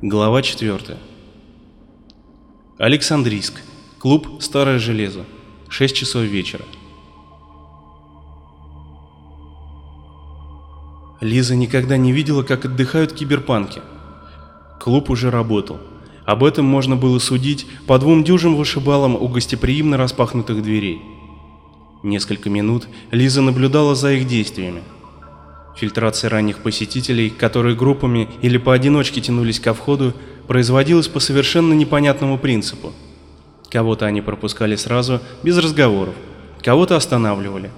Глава 4. Александрийск. Клуб «Старое железо». 6 часов вечера. Лиза никогда не видела, как отдыхают киберпанки. Клуб уже работал. Об этом можно было судить по двум дюжим вышибалам у гостеприимно распахнутых дверей. Несколько минут Лиза наблюдала за их действиями. Фильтрация ранних посетителей, которые группами или поодиночке тянулись ко входу, производилась по совершенно непонятному принципу. Кого-то они пропускали сразу, без разговоров, кого-то останавливали.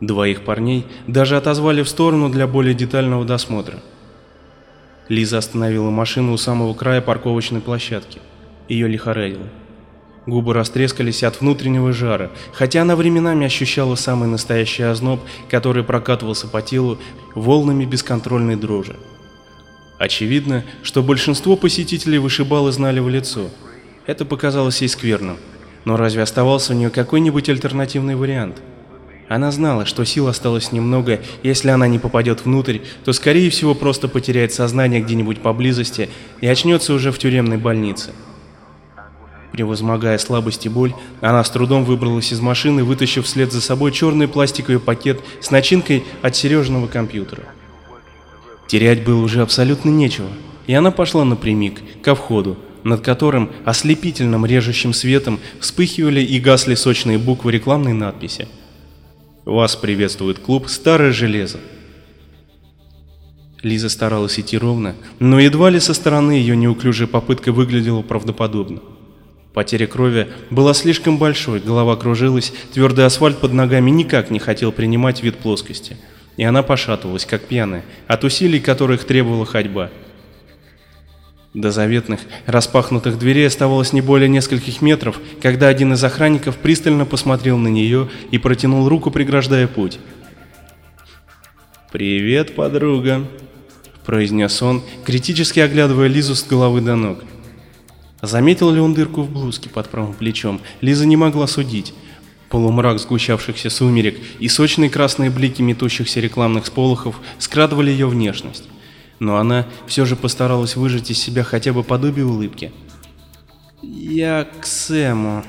Двоих парней даже отозвали в сторону для более детального досмотра. Лиза остановила машину у самого края парковочной площадки. Ее лихорадило. Губы растрескались от внутреннего жара, хотя она временами ощущала самый настоящий озноб, который прокатывался по телу волнами бесконтрольной дрожи. Очевидно, что большинство посетителей вышибалы знали в лицо. Это показалось ей скверным. Но разве оставался у нее какой-нибудь альтернативный вариант? Она знала, что сил осталось немного, если она не попадет внутрь, то скорее всего просто потеряет сознание где-нибудь поблизости и очнется уже в тюремной больнице. Превозмогая слабость и боль, она с трудом выбралась из машины, вытащив вслед за собой черный пластиковый пакет с начинкой от Сережного компьютера. Терять было уже абсолютно нечего, и она пошла напрямик, ко входу, над которым ослепительным режущим светом вспыхивали и гасли сочные буквы рекламной надписи. «Вас приветствует клуб «Старое железо». Лиза старалась идти ровно, но едва ли со стороны ее неуклюжая попытка выглядела правдоподобно. Потеря крови была слишком большой, голова кружилась, твердый асфальт под ногами никак не хотел принимать вид плоскости. И она пошатывалась, как пьяная, от усилий которых требовала ходьба. До заветных, распахнутых дверей оставалось не более нескольких метров, когда один из охранников пристально посмотрел на нее и протянул руку, преграждая путь. «Привет, подруга», — произнес он, критически оглядывая Лизу с головы до ног. Заметил ли он дырку в блузке под правым плечом, Лиза не могла судить. Полумрак сгущавшихся сумерек и сочные красные блики метущихся рекламных сполохов скрадывали ее внешность. Но она все же постаралась выжать из себя хотя бы подобие улыбки. «Я к Сэму».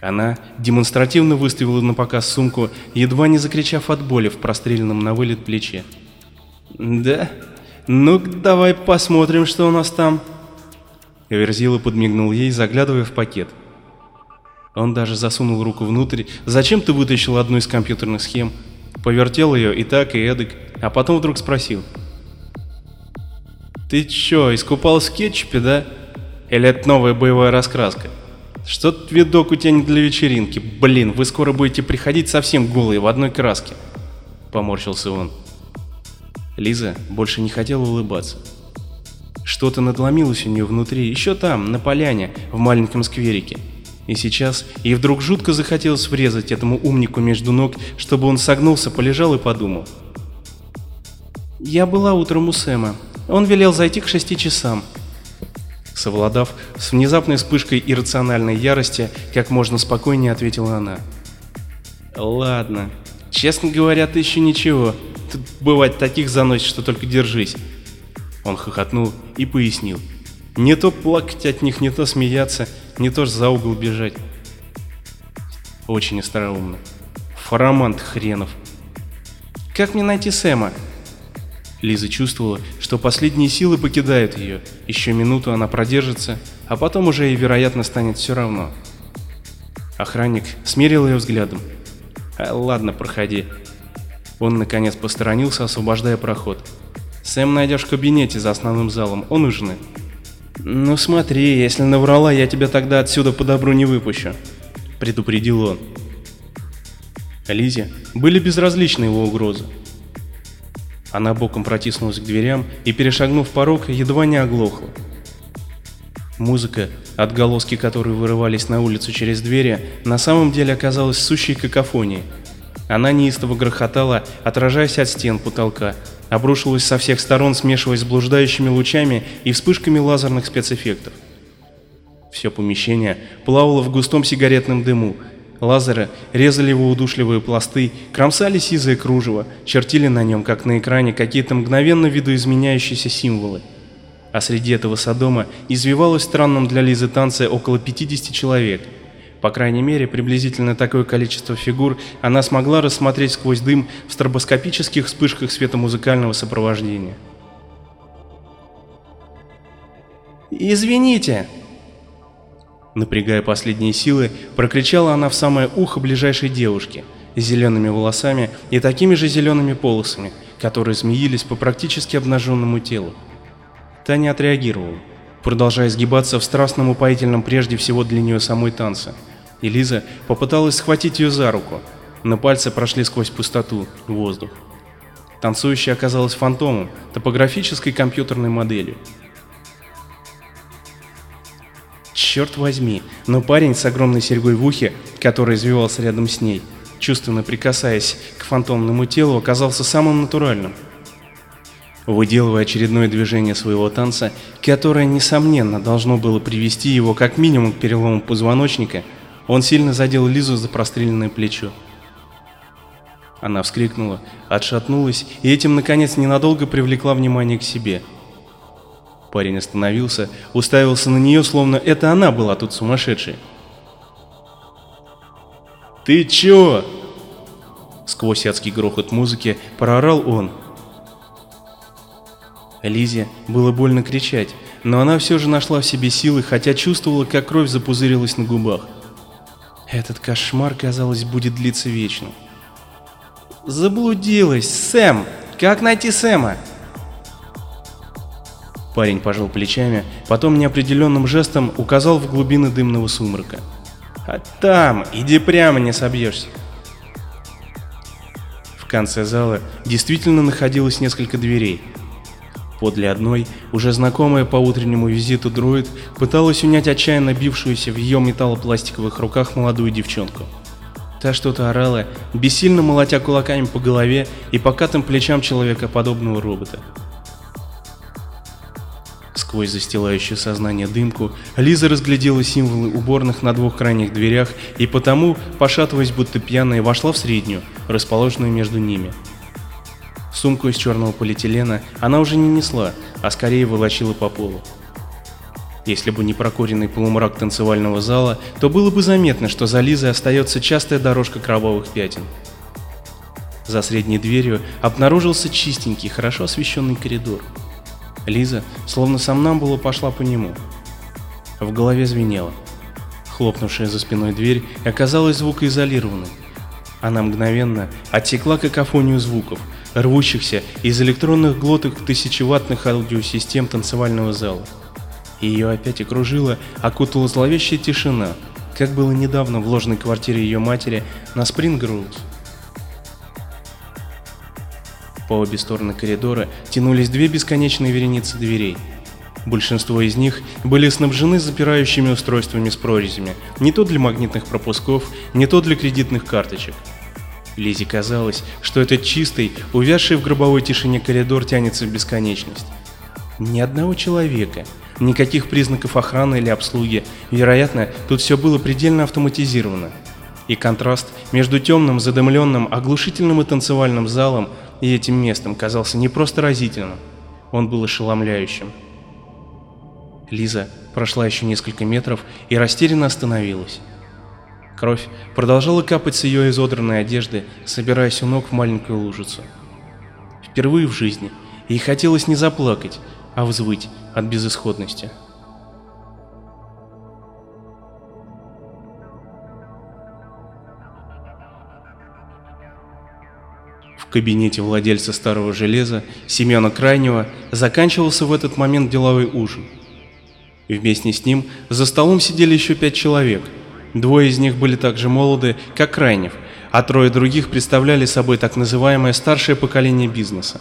Она демонстративно выставила на показ сумку, едва не закричав от боли в простреленном на вылет плече. «Да? ну давай посмотрим, что у нас там». Верзила подмигнул ей, заглядывая в пакет. Он даже засунул руку внутрь, зачем-то вытащил одну из компьютерных схем, повертел ее и так, и эдак, а потом вдруг спросил. «Ты чё, искупался в кетчупе, да? Или это новая боевая раскраска? Что-то видок у тебя не для вечеринки. Блин, вы скоро будете приходить совсем голые в одной краске». Поморщился он. Лиза больше не хотела улыбаться. Что-то надломилось у нее внутри, еще там, на поляне, в маленьком скверике. И сейчас ей вдруг жутко захотелось врезать этому умнику между ног, чтобы он согнулся, полежал и подумал. «Я была утром у Сэма. Он велел зайти к шести часам». Совладав с внезапной вспышкой иррациональной ярости, как можно спокойнее ответила она. «Ладно. Честно говоря, ты еще ничего. Тут бывает таких заносит, что только держись. Он хохотнул и пояснил. Не то плакать от них, не то смеяться, не то за угол бежать. Очень остроумно. Фарамант хренов. Как мне найти Сэма? Лиза чувствовала, что последние силы покидают ее. Еще минуту она продержится, а потом уже и вероятно станет все равно. Охранник смерил ее взглядом. А, ладно, проходи. Он наконец посторонился, освобождая проход. Сэм найдешь в кабинете за основным залом, он у жены. Ну смотри, если наврала, я тебя тогда отсюда по добру не выпущу, предупредил он. Лизе были безразличны его угрозы. Она боком протиснулась к дверям и, перешагнув порог, едва не оглохла. Музыка, отголоски которой вырывались на улицу через двери, на самом деле оказалась сущей какофонией. Она неистово грохотала, отражаясь от стен потолка, обрушилась со всех сторон, смешиваясь с блуждающими лучами и вспышками лазерных спецэффектов. Все помещение плавало в густом сигаретном дыму. Лазеры резали его удушливые пласты, кромсали сизое кружево, чертили на нем, как на экране, какие-то мгновенно видоизменяющиеся символы. А среди этого Содома извивалось в странном для Лизы танце около 50 человек. По крайней мере, приблизительно такое количество фигур она смогла рассмотреть сквозь дым в стробоскопических вспышках света музыкального сопровождения. «Извините!» Напрягая последние силы, прокричала она в самое ухо ближайшей девушки с зелеными волосами и такими же зелеными полосами, которые змеились по практически обнаженному телу. Та не отреагировала, продолжая сгибаться в страстном упоительном прежде всего для нее самой танце. И попыталась схватить ее за руку, но пальцы прошли сквозь пустоту, воздух. Танцующая оказалась фантомом, топографической компьютерной моделью. Черт возьми, но парень с огромной серьгой в ухе, который извивался рядом с ней, чувственно прикасаясь к фантомному телу, оказался самым натуральным. Выделывая очередное движение своего танца, которое, несомненно, должно было привести его как минимум к перелому позвоночника, он сильно задел Лизу за простреленное плечо. Она вскрикнула, отшатнулась и этим, наконец, ненадолго привлекла внимание к себе. Парень остановился, уставился на нее, словно это она была тут сумасшедшей. «Ты чё?» Сквозь адский грохот музыки проорал он, Лизе было больно кричать, но она все же нашла в себе силы, хотя чувствовала, как кровь запузырилась на губах. Этот кошмар, казалось, будет длиться вечно. «Заблудилась! Сэм! Как найти Сэма?» Парень пожал плечами, потом неопределенным жестом указал в глубины дымного сумрака. «А там! Иди прямо, не собьешься!» В конце зала действительно находилось несколько дверей, Подле одной, уже знакомая по утреннему визиту дроид, пыталась унять отчаянно бившуюся в ее металлопластиковых руках молодую девчонку. Та что-то орала, бессильно молотя кулаками по голове и покатым плечам человекоподобного робота. Сквозь застилающее сознание дымку, Лиза разглядела символы уборных на двух крайних дверях и потому, пошатываясь будто пьяная, вошла в среднюю, расположенную между ними. Сумку из черного полиэтилена она уже не несла, а скорее волочила по полу. Если бы не прокуренный полумрак танцевального зала, то было бы заметно, что за Лизой остается частая дорожка кровавых пятен. За средней дверью обнаружился чистенький, хорошо освещенный коридор. Лиза, словно сам нам было, пошла по нему. В голове звенело. Хлопнувшая за спиной дверь оказалась звукоизолированной. Она мгновенно отсекла какофонию звуков, рвущихся из электронных глоток тысячеваттных аудиосистем танцевального зала. Ее опять окружила, окутала зловещая тишина, как было недавно в ложной квартире ее матери на Спрингроуд. По обе стороны коридора тянулись две бесконечные вереницы дверей. Большинство из них были снабжены запирающими устройствами с прорезями, не то для магнитных пропусков, не то для кредитных карточек. Лизе казалось, что этот чистый, увязший в гробовой тишине коридор тянется в бесконечность. Ни одного человека, никаких признаков охраны или обслуги, вероятно, тут все было предельно автоматизировано. И контраст между темным, задымленным, оглушительным и танцевальным залом и этим местом казался не просто разительным, он был ошеломляющим. Лиза прошла еще несколько метров и растерянно остановилась. Кровь продолжала капать с ее изодранной одежды, собираясь у ног в маленькую лужицу. Впервые в жизни ей хотелось не заплакать, а взвыть от безысходности. В кабинете владельца старого железа, Семена Крайнего, заканчивался в этот момент деловой ужин. Вместе с ним за столом сидели еще пять человек – Двое из них были так же молоды, как Крайнев, а трое других представляли собой так называемое старшее поколение бизнеса.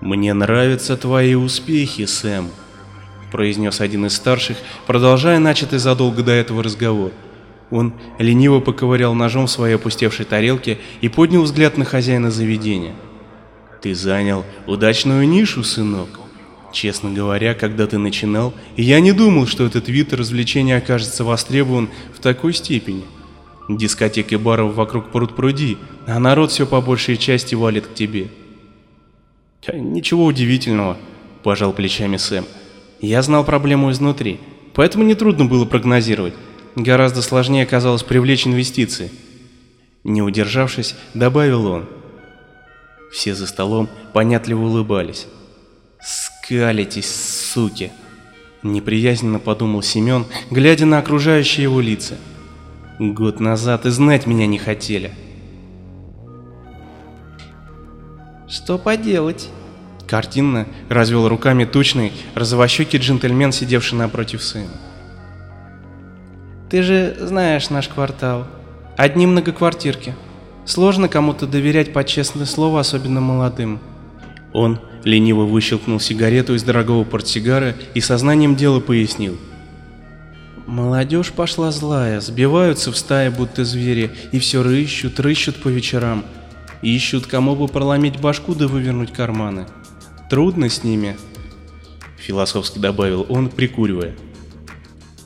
«Мне нравятся твои успехи, Сэм», — произнес один из старших, продолжая начатый задолго до этого разговор. Он лениво поковырял ножом в своей опустевшей тарелке и поднял взгляд на хозяина заведения. «Ты занял удачную нишу, сынок. Честно говоря, когда ты начинал, я не думал, что этот вид развлечения окажется востребован в такой степени. Дискотек и баров вокруг пруд-пруди, а народ все по большей части валит к тебе. «Ничего удивительного», – пожал плечами Сэм. «Я знал проблему изнутри, поэтому нетрудно было прогнозировать. Гораздо сложнее оказалось привлечь инвестиции». Не удержавшись, добавил он. Все за столом понятливо улыбались. «Скалитесь, суки!» Неприязненно подумал Семен, глядя на окружающие его лица. «Год назад и знать меня не хотели». «Что поделать?» Картинно развел руками тучный, розовощекий джентльмен, сидевший напротив сына. «Ты же знаешь наш квартал. Одни многоквартирки. Сложно кому-то доверять под честное слово, особенно молодым». Он лениво выщелкнул сигарету из дорогого портсигара и сознанием дела пояснил. Молодежь пошла злая, сбиваются в стаи, будто звери, и все рыщут, рыщут по вечерам. Ищут, кому бы проломить башку да вывернуть карманы. Трудно с ними, философски добавил он, прикуривая.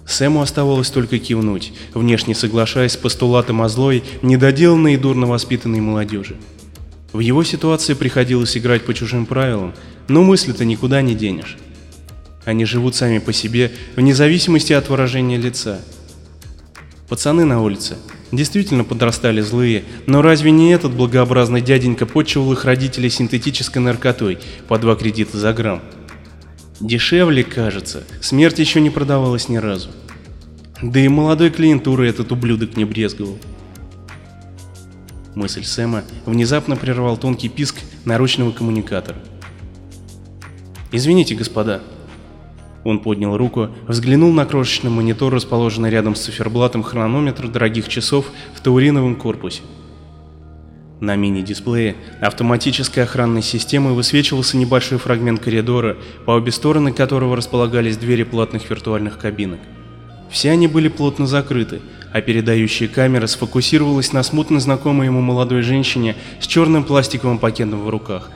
Сэму оставалось только кивнуть, внешне соглашаясь с постулатом о злой, недоделанной и дурно воспитанной молодежи. В его ситуации приходилось играть по чужим правилам, но мысли-то никуда не денешь. Они живут сами по себе, вне зависимости от выражения лица. Пацаны на улице действительно подрастали злые, но разве не этот благообразный дяденька подчивал их родителей синтетической наркотой по два кредита за грамм? Дешевле, кажется, смерть еще не продавалась ни разу. Да и молодой клиентуры этот ублюдок не брезговал. Мысль Сэма внезапно прервал тонкий писк наручного коммуникатора. «Извините, господа». Он поднял руку, взглянул на крошечный монитор, расположенный рядом с циферблатом хронометра дорогих часов в тауриновом корпусе. На мини-дисплее автоматической охранной системы высвечивался небольшой фрагмент коридора, по обе стороны которого располагались двери платных виртуальных кабинок. Все они были плотно закрыты, а передающая камера сфокусировалась на смутно знакомой ему молодой женщине с черным пластиковым пакетом в руках.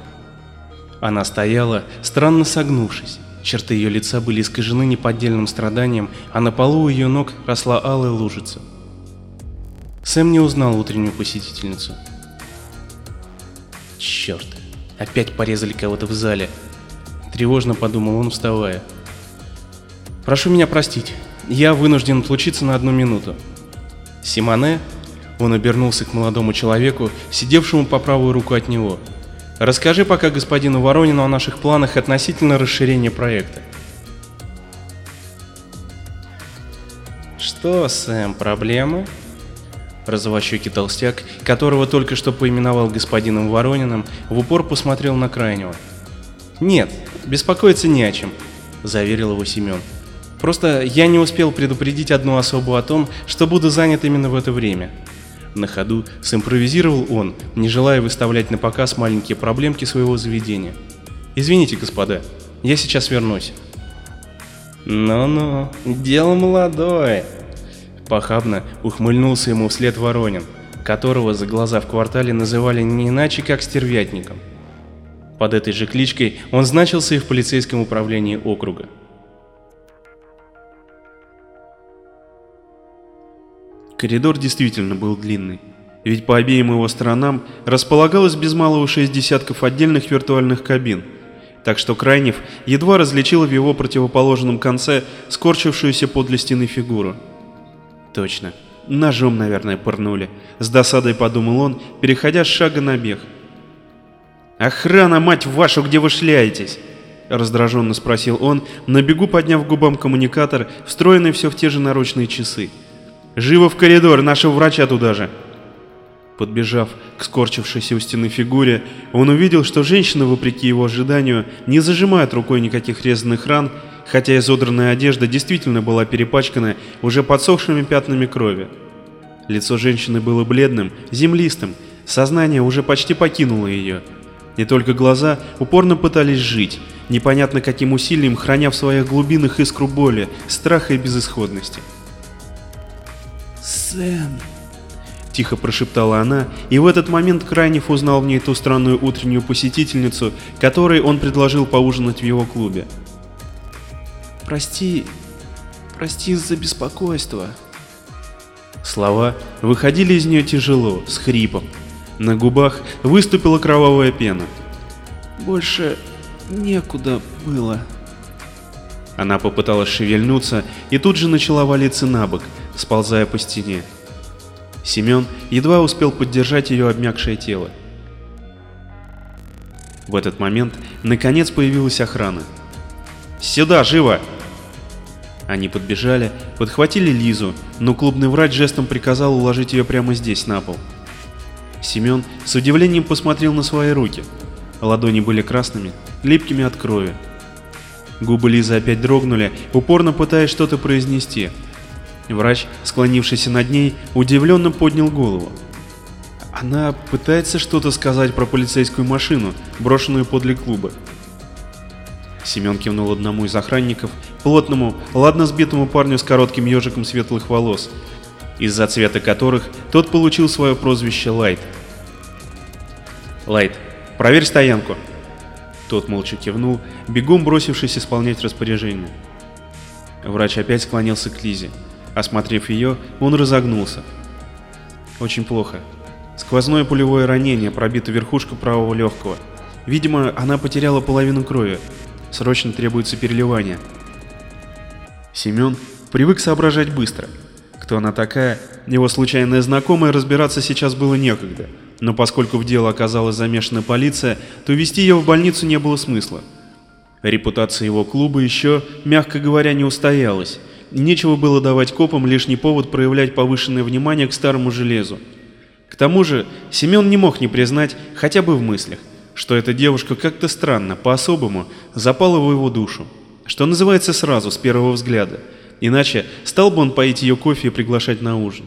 Она стояла, странно согнувшись. Черты ее лица были искажены неподдельным страданием, а на полу у ее ног росла алая лужица. Сэм не узнал утреннюю посетительницу. Черт, опять порезали кого-то в зале. Тревожно подумал он, вставая. Прошу меня простить, я вынужден отлучиться на одну минуту. Симоне, он обернулся к молодому человеку, сидевшему по правую руку от него. Расскажи пока господину Воронину о наших планах относительно расширения проекта. Что, Сэм, проблемы? Розовощекий толстяк, которого только что поименовал господином Ворониным, в упор посмотрел на крайнего. «Нет, беспокоиться не о чем», — заверил его Семен. Просто я не успел предупредить одну особу о том, что буду занят именно в это время. На ходу симпровизировал он, не желая выставлять на показ маленькие проблемки своего заведения. «Извините, господа, я сейчас вернусь». «Ну-ну, дело молодое», — похабно ухмыльнулся ему вслед Воронин, которого за глаза в квартале называли не иначе, как стервятником. Под этой же кличкой он значился и в полицейском управлении округа. Коридор действительно был длинный, ведь по обеим его сторонам располагалось без малого шесть десятков отдельных виртуальных кабин, так что Крайнев едва различил в его противоположном конце скорчившуюся подле стены фигуру. Точно, ножом, наверное, пырнули, с досадой подумал он, переходя с шага на бег. «Охрана, мать вашу, где вы шляетесь?» Раздраженно спросил он, на бегу подняв губам коммуникатор, встроенный все в те же наручные часы. Живо в коридор, нашего врача туда же!» Подбежав к скорчившейся у стены фигуре, он увидел, что женщина, вопреки его ожиданию, не зажимает рукой никаких резанных ран, хотя изодранная одежда действительно была перепачкана уже подсохшими пятнами крови. Лицо женщины было бледным, землистым, сознание уже почти покинуло ее. И только глаза упорно пытались жить, непонятно каким усилием храня в своих глубинах искру боли, страха и безысходности. «Сэм!» Тихо прошептала она, и в этот момент Крайнев узнал в ней ту странную утреннюю посетительницу, которой он предложил поужинать в его клубе. «Прости, прости за беспокойство». Слова выходили из нее тяжело, с хрипом. На губах выступила кровавая пена. Больше некуда было. Она попыталась шевельнуться и тут же начала валиться на бок, сползая по стене. Семен едва успел поддержать ее обмякшее тело. В этот момент наконец появилась охрана. «Сюда, живо!» Они подбежали, подхватили Лизу, но клубный врач жестом приказал уложить ее прямо здесь, на пол. Семен с удивлением посмотрел на свои руки. Ладони были красными, липкими от крови. Губы Лизы опять дрогнули, упорно пытаясь что-то произнести. Врач, склонившийся над ней, удивленно поднял голову. Она пытается что-то сказать про полицейскую машину, брошенную подле клуба. Семен кивнул одному из охранников, плотному, ладно сбитому парню с коротким ежиком светлых волос, из-за цвета которых тот получил свое прозвище Лайт. «Лайт, проверь стоянку!» Тот молча кивнул, бегом бросившись исполнять распоряжение. Врач опять склонился к Лизе. Осмотрев ее, он разогнулся. Очень плохо. Сквозное пулевое ранение, пробита верхушка правого легкого. Видимо, она потеряла половину крови. Срочно требуется переливание. Семен привык соображать быстро. Кто она такая, его случайная знакомая, разбираться сейчас было некогда. Но поскольку в дело оказалась замешана полиция, то вести ее в больницу не было смысла. Репутация его клуба еще, мягко говоря, не устоялась. Нечего было давать копам лишний повод проявлять повышенное внимание к старому железу. К тому же Семен не мог не признать, хотя бы в мыслях, что эта девушка как-то странно, по-особому, запала в его душу. Что называется сразу, с первого взгляда. Иначе стал бы он поить ее кофе и приглашать на ужин.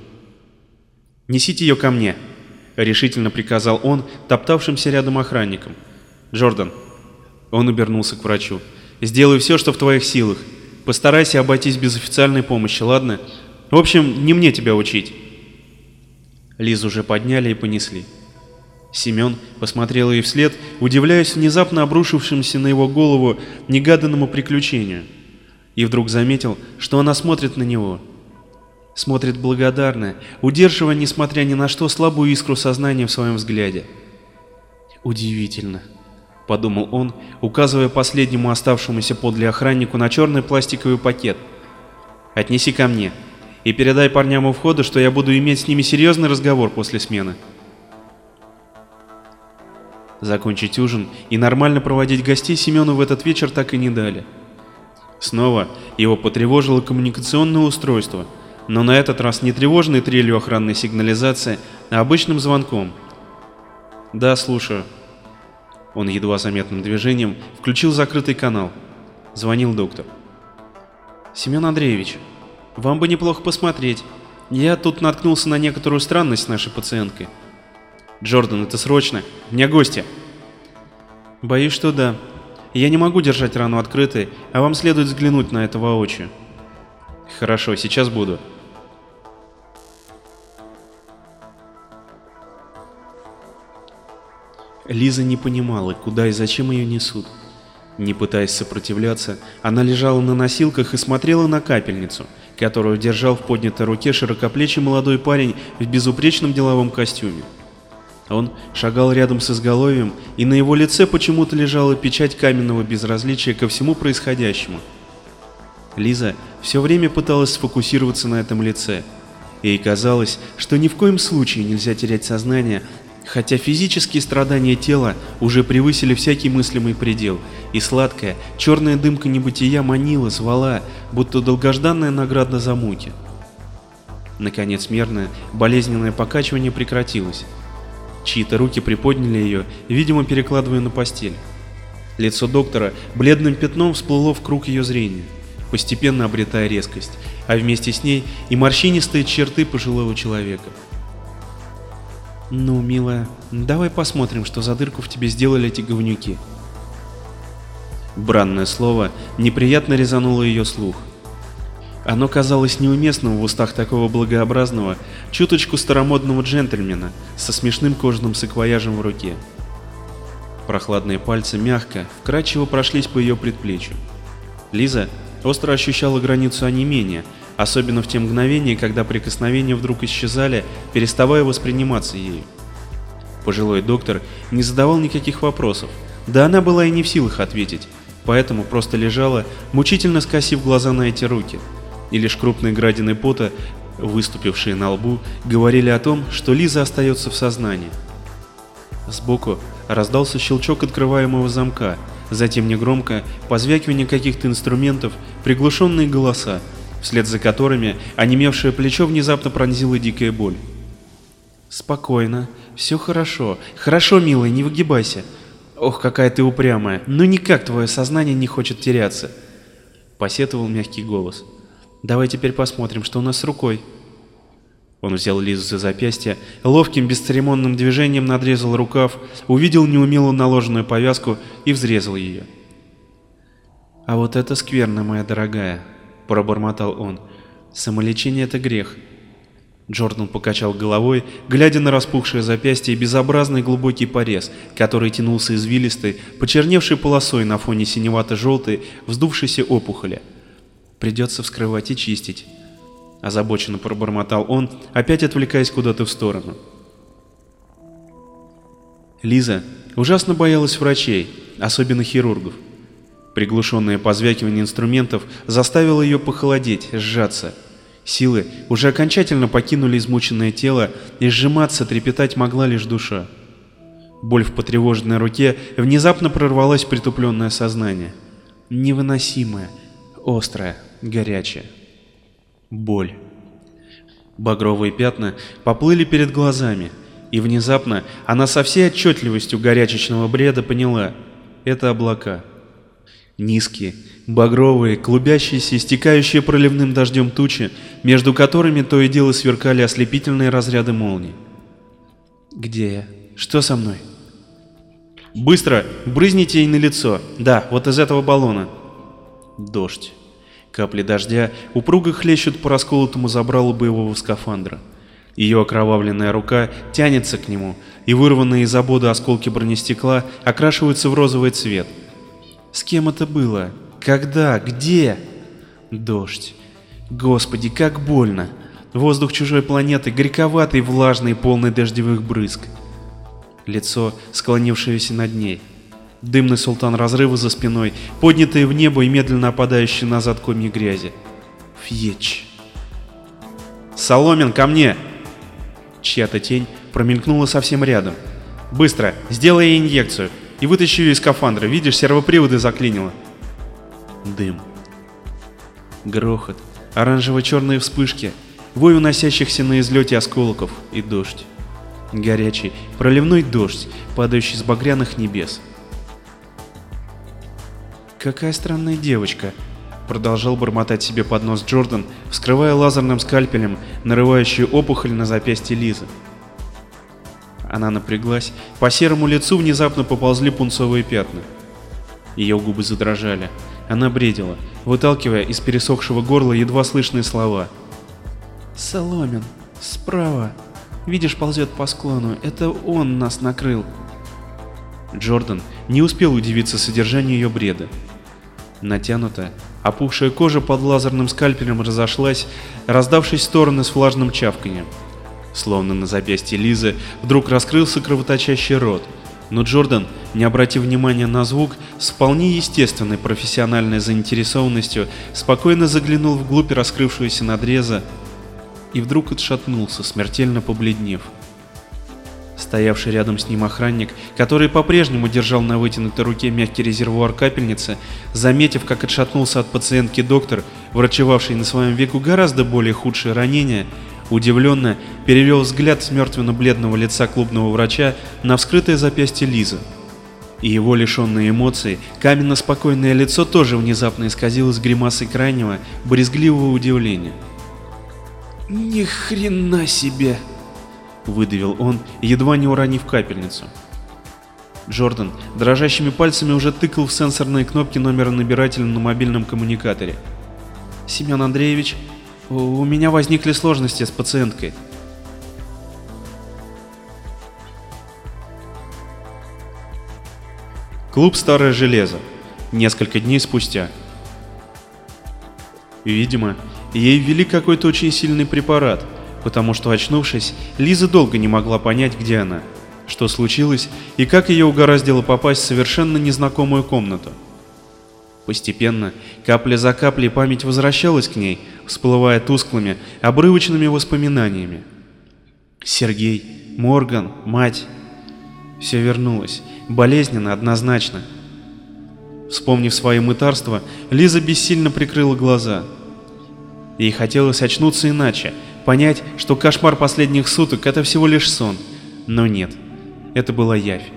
«Несите ее ко мне», — решительно приказал он топтавшимся рядом охранникам. «Джордан». Он обернулся к врачу. «Сделай все, что в твоих силах. Постарайся обойтись без официальной помощи, ладно? В общем, не мне тебя учить». Лизу уже подняли и понесли. Семен посмотрел ей вслед, удивляясь внезапно обрушившемуся на его голову негаданному приключению. И вдруг заметил, что она смотрит на него. Смотрит благодарно, удерживая, несмотря ни на что, слабую искру сознания в своем взгляде. «Удивительно», — подумал он, указывая последнему оставшемуся подле охраннику на черный пластиковый пакет. «Отнеси ко мне», и передай парням у входа, что я буду иметь с ними серьезный разговор после смены. Закончить ужин и нормально проводить гостей Семену в этот вечер так и не дали. Снова его потревожило коммуникационное устройство, но на этот раз не тревожной трелью охранной сигнализации, а обычным звонком. «Да, слушаю». Он едва заметным движением включил закрытый канал. Звонил доктор. «Семен Андреевич, вам бы неплохо посмотреть. Я тут наткнулся на некоторую странность с нашей пациенткой. Джордан, это срочно. У меня гости. Боюсь, что да. Я не могу держать рану открытой, а вам следует взглянуть на это воочию. Хорошо, сейчас буду. Лиза не понимала, куда и зачем ее несут. Не пытаясь сопротивляться, она лежала на носилках и смотрела на капельницу, которую держал в поднятой руке широкоплечий молодой парень в безупречном деловом костюме. Он шагал рядом с изголовьем, и на его лице почему-то лежала печать каменного безразличия ко всему происходящему. Лиза все время пыталась сфокусироваться на этом лице. Ей казалось, что ни в коем случае нельзя терять сознание, хотя физические страдания тела уже превысили всякий мыслимый предел, и сладкая, черная дымка небытия манила, звала, будто долгожданная награда за муки. Наконец мерное, болезненное покачивание прекратилось. Чьи-то руки приподняли ее, видимо, перекладывая на постель. Лицо доктора бледным пятном всплыло в круг ее зрения, постепенно обретая резкость, а вместе с ней и морщинистые черты пожилого человека. «Ну, милая, давай посмотрим, что за дырку в тебе сделали эти говнюки». Бранное слово неприятно резануло ее слух. Оно казалось неуместным в устах такого благообразного, чуточку старомодного джентльмена со смешным кожаным саквояжем в руке. Прохладные пальцы мягко, вкрадчиво прошлись по ее предплечью. Лиза остро ощущала границу онемения, особенно в те мгновения, когда прикосновения вдруг исчезали, переставая восприниматься ею. Пожилой доктор не задавал никаких вопросов, Да она была и не в силах ответить, поэтому просто лежала, мучительно скосив глаза на эти руки. И лишь крупные градины пота, выступившие на лбу, говорили о том, что Лиза остается в сознании. Сбоку раздался щелчок открываемого замка, затем негромко позвякивание каких-то инструментов, приглушенные голоса, вслед за которыми онемевшее плечо внезапно пронзила дикая боль. «Спокойно, все хорошо. Хорошо, милая, не выгибайся. Ох, какая ты упрямая. Ну никак твое сознание не хочет теряться», — посетовал мягкий голос. «Давай теперь посмотрим, что у нас с рукой». Он взял Лизу за запястье, ловким бесцеремонным движением надрезал рукав, увидел неумело наложенную повязку и взрезал ее. «А вот это скверно, моя дорогая», — пробормотал он. «Самолечение — это грех». Джордан покачал головой, глядя на распухшее запястье и безобразный глубокий порез, который тянулся извилистой, почерневшей полосой на фоне синевато-желтой, вздувшейся опухоли. «Придется вскрывать и чистить». — озабоченно пробормотал он, опять отвлекаясь куда-то в сторону. Лиза ужасно боялась врачей, особенно хирургов. Приглушенное позвякивание инструментов заставило ее похолодеть, сжаться. Силы уже окончательно покинули измученное тело, и сжиматься, трепетать могла лишь душа. Боль в потревоженной руке внезапно прорвалась притупленное сознание. Невыносимая, острая, горячая. Боль. Багровые пятна поплыли перед глазами, и внезапно она со всей отчетливостью горячечного бреда поняла — это облака. Низкие, багровые, клубящиеся, истекающие проливным дождем тучи, между которыми то и дело сверкали ослепительные разряды молний. «Где я? Что со мной?» «Быстро! Брызните ей на лицо! Да, вот из этого баллона!» Дождь. Капли дождя упруго хлещут по расколотому забралу боевого скафандра. Ее окровавленная рука тянется к нему, и вырванные из обода осколки бронестекла окрашиваются в розовый цвет. С кем это было? Когда? Где? Дождь. Господи, как больно. Воздух чужой планеты горьковатый, влажный, полный дождевых брызг. Лицо, склонившееся над ней. Дымный султан разрыва за спиной, поднятые в небо и медленно опадающие назад комья грязи. Фьеч. «Соломин, ко мне!» Чья-то тень промелькнула совсем рядом. «Быстро, сделай ей инъекцию и вытащи ее из скафандра. Видишь, сервоприводы заклинило». Дым. Грохот, оранжево-черные вспышки, вой уносящихся на излете осколков и дождь. Горячий, проливной дождь, падающий с багряных небес. «Какая странная девочка», — продолжал бормотать себе под нос Джордан, вскрывая лазерным скальпелем нарывающую опухоль на запястье Лизы. Она напряглась, по серому лицу внезапно поползли пунцовые пятна. Ее губы задрожали. Она бредила, выталкивая из пересохшего горла едва слышные слова. «Соломин, справа. Видишь, ползет по склону. Это он нас накрыл». Джордан не успел удивиться содержанию ее бреда. Натянутая, опухшая кожа под лазерным скальпелем разошлась, раздавшись в стороны с влажным чавканьем. Словно на запястье Лизы вдруг раскрылся кровоточащий рот, но Джордан, не обратив внимания на звук, с вполне естественной профессиональной заинтересованностью спокойно заглянул вглубь раскрывшегося надреза и вдруг отшатнулся, смертельно побледнев. Стоявший рядом с ним охранник, который по-прежнему держал на вытянутой руке мягкий резервуар капельницы, заметив, как отшатнулся от пациентки доктор, врачевавший на своем веку гораздо более худшее ранение, удивленно перевел взгляд с мертвенно-бледного лица клубного врача на вскрытое запястье Лизы. И его лишенные эмоций, каменно-спокойное лицо тоже внезапно исказилось гримасой крайнего, брезгливого удивления. «Ни хрена себе!» выдавил он, едва не уронив капельницу. Джордан дрожащими пальцами уже тыкал в сенсорные кнопки номера набирателя на мобильном коммуникаторе. «Семен Андреевич, у меня возникли сложности с пациенткой». Клуб «Старое железо». Несколько дней спустя. Видимо, ей ввели какой-то очень сильный препарат – потому что, очнувшись, Лиза долго не могла понять, где она. Что случилось и как ее угораздило попасть в совершенно незнакомую комнату. Постепенно, капля за каплей, память возвращалась к ней, всплывая тусклыми, обрывочными воспоминаниями. Сергей, Морган, мать. Все вернулось, болезненно, однозначно. Вспомнив свое мытарство, Лиза бессильно прикрыла глаза. Ей хотелось очнуться иначе, понять, что кошмар последних суток — это всего лишь сон. Но нет, это была явь.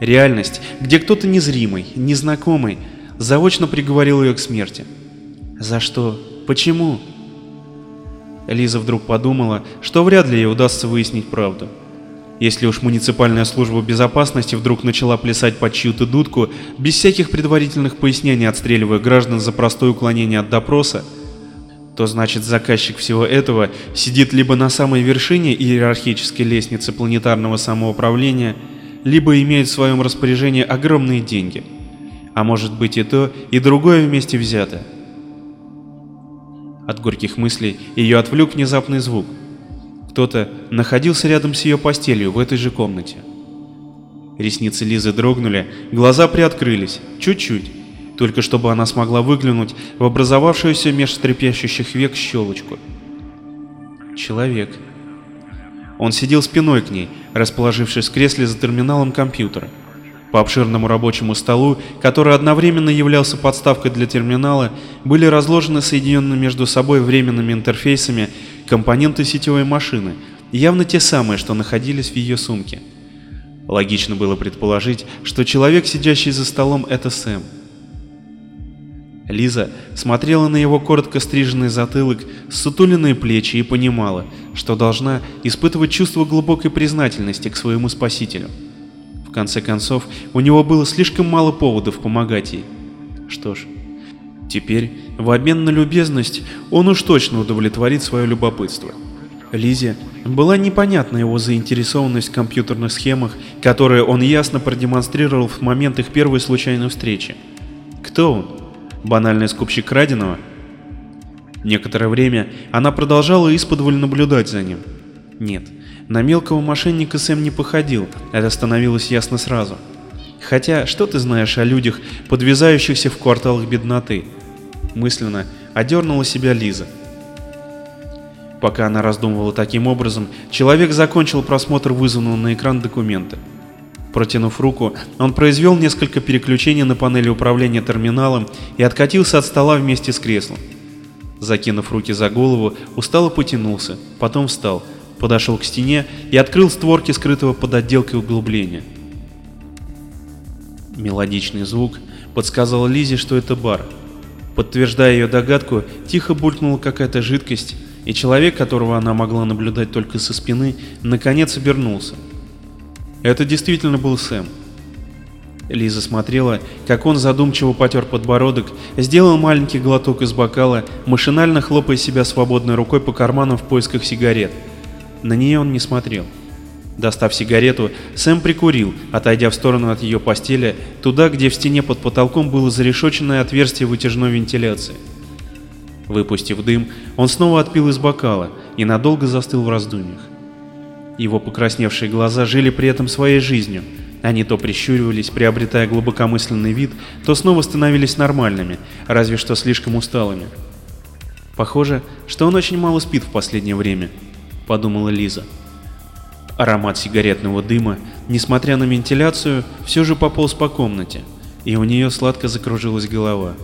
Реальность, где кто-то незримый, незнакомый, заочно приговорил ее к смерти. За что? Почему? Лиза вдруг подумала, что вряд ли ей удастся выяснить правду. Если уж муниципальная служба безопасности вдруг начала плясать под чью-то дудку, без всяких предварительных пояснений отстреливая граждан за простое уклонение от допроса, то значит заказчик всего этого сидит либо на самой вершине иерархической лестницы планетарного самоуправления, либо имеет в своем распоряжении огромные деньги. А может быть и то, и другое вместе взято. От горьких мыслей ее отвлек внезапный звук. Кто-то находился рядом с ее постелью в этой же комнате. Ресницы Лизы дрогнули, глаза приоткрылись, чуть-чуть, только чтобы она смогла выглянуть в образовавшуюся меж трепещущих век щелочку. Человек. Он сидел спиной к ней, расположившись в кресле за терминалом компьютера. По обширному рабочему столу, который одновременно являлся подставкой для терминала, были разложены соединенные между собой временными интерфейсами компоненты сетевой машины, явно те самые, что находились в ее сумке. Логично было предположить, что человек, сидящий за столом, это Сэм. Лиза смотрела на его коротко стриженный затылок, сутуленные плечи и понимала, что должна испытывать чувство глубокой признательности к своему спасителю. Конце концов, у него было слишком мало поводов помогать ей. Что ж, теперь, в обмен на любезность, он уж точно удовлетворит свое любопытство. Лизе была непонятна его заинтересованность в компьютерных схемах, которые он ясно продемонстрировал в момент их первой случайной встречи. Кто он? банальный скупщик краденого? Некоторое время она продолжала исподволь наблюдать за ним. Нет, на мелкого мошенника Сэм не походил, это становилось ясно сразу. Хотя, что ты знаешь о людях, подвязающихся в кварталах бедноты? Мысленно одернула себя Лиза. Пока она раздумывала таким образом, человек закончил просмотр вызванного на экран документа. Протянув руку, он произвел несколько переключений на панели управления терминалом и откатился от стола вместе с креслом. Закинув руки за голову, устало потянулся, потом встал, подошел к стене и открыл створки скрытого под отделкой углубления. Мелодичный звук подсказал Лизе, что это бар. Подтверждая ее догадку, тихо булькнула какая-то жидкость, и человек, которого она могла наблюдать только со спины, наконец обернулся. Это действительно был Сэм. Лиза смотрела, как он задумчиво потер подбородок, сделал маленький глоток из бокала, машинально хлопая себя свободной рукой по карманам в поисках сигарет. На нее он не смотрел. Достав сигарету, Сэм прикурил, отойдя в сторону от ее постели, туда, где в стене под потолком было зарешоченное отверстие вытяжной вентиляции. Выпустив дым, он снова отпил из бокала и надолго застыл в раздумьях. Его покрасневшие глаза жили при этом своей жизнью. Они то прищуривались, приобретая глубокомысленный вид, то снова становились нормальными, разве что слишком усталыми. Похоже, что он очень мало спит в последнее время, подумала Лиза. Аромат сигаретного дыма, несмотря на вентиляцию, все же пополз по комнате, и у нее сладко закружилась голова.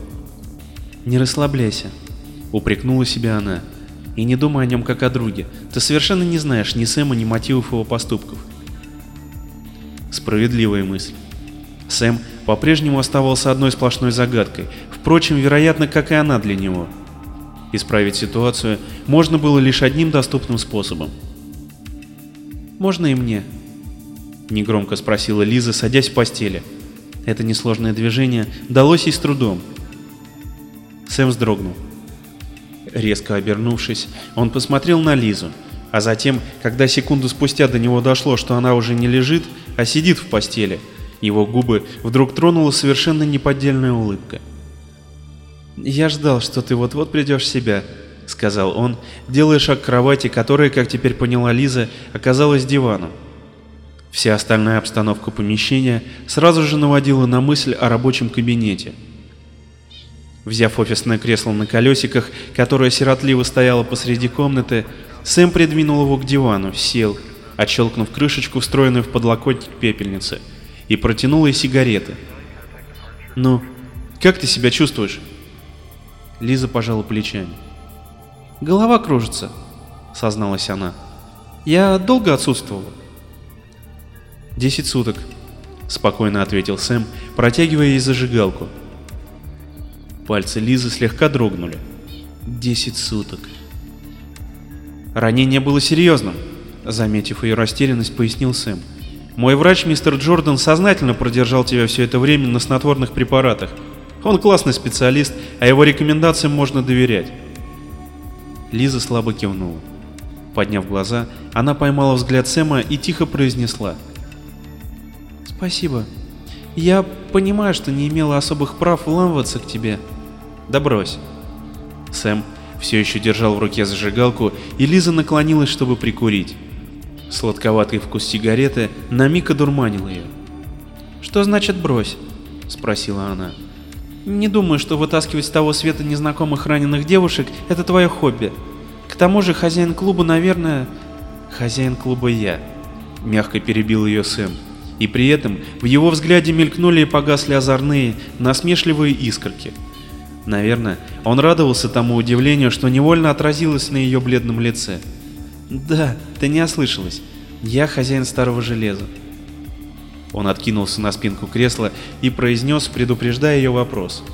«Не расслабляйся», — упрекнула себя она. И не думай о нем как о друге. Ты совершенно не знаешь ни Сэма, ни мотивов его поступков. Справедливая мысль. Сэм по-прежнему оставался одной сплошной загадкой, впрочем, вероятно, как и она для него. Исправить ситуацию можно было лишь одним доступным способом. «Можно и мне?» — негромко спросила Лиза, садясь в постели. Это несложное движение далось ей с трудом. Сэм вздрогнул. Резко обернувшись, он посмотрел на Лизу, а затем, когда секунду спустя до него дошло, что она уже не лежит, а сидит в постели, его губы вдруг тронула совершенно неподдельная улыбка. «Я ждал, что ты вот-вот придешь в себя», — сказал он, делая шаг к кровати, которая, как теперь поняла Лиза, оказалась диваном. Вся остальная обстановка помещения сразу же наводила на мысль о рабочем кабинете. Взяв офисное кресло на колесиках, которое сиротливо стояло посреди комнаты, Сэм придвинул его к дивану, сел, отщелкнув крышечку, встроенную в подлокотник пепельницы, и протянул ей сигареты. «Ну, как ты себя чувствуешь?» Лиза пожала плечами. «Голова кружится», — созналась она. «Я долго отсутствовала?» «Десять суток», — спокойно ответил Сэм, протягивая ей зажигалку. Пальцы Лизы слегка дрогнули. «Десять суток». «Ранение было серьезным», — заметив ее растерянность, пояснил Сэм. «Мой врач, мистер Джордан, сознательно продержал тебя все это время на снотворных препаратах. Он классный специалист, а его рекомендациям можно доверять». Лиза слабо кивнула. Подняв глаза, она поймала взгляд Сэма и тихо произнесла — Спасибо. Я понимаю, что не имела особых прав вламываться к тебе. Да брось. Сэм все еще держал в руке зажигалку, и Лиза наклонилась, чтобы прикурить. Сладковатый вкус сигареты на миг одурманил ее. «Что значит брось?» — спросила она. «Не думаю, что вытаскивать с того света незнакомых раненых девушек — это твое хобби. К тому же хозяин клуба, наверное...» «Хозяин клуба я», — мягко перебил ее Сэм. И при этом в его взгляде мелькнули и погасли озорные, насмешливые искорки. Наверное, он радовался тому удивлению, что невольно отразилось на ее бледном лице. «Да, ты не ослышалась. Я хозяин старого железа». Он откинулся на спинку кресла и произнес, предупреждая ее вопрос.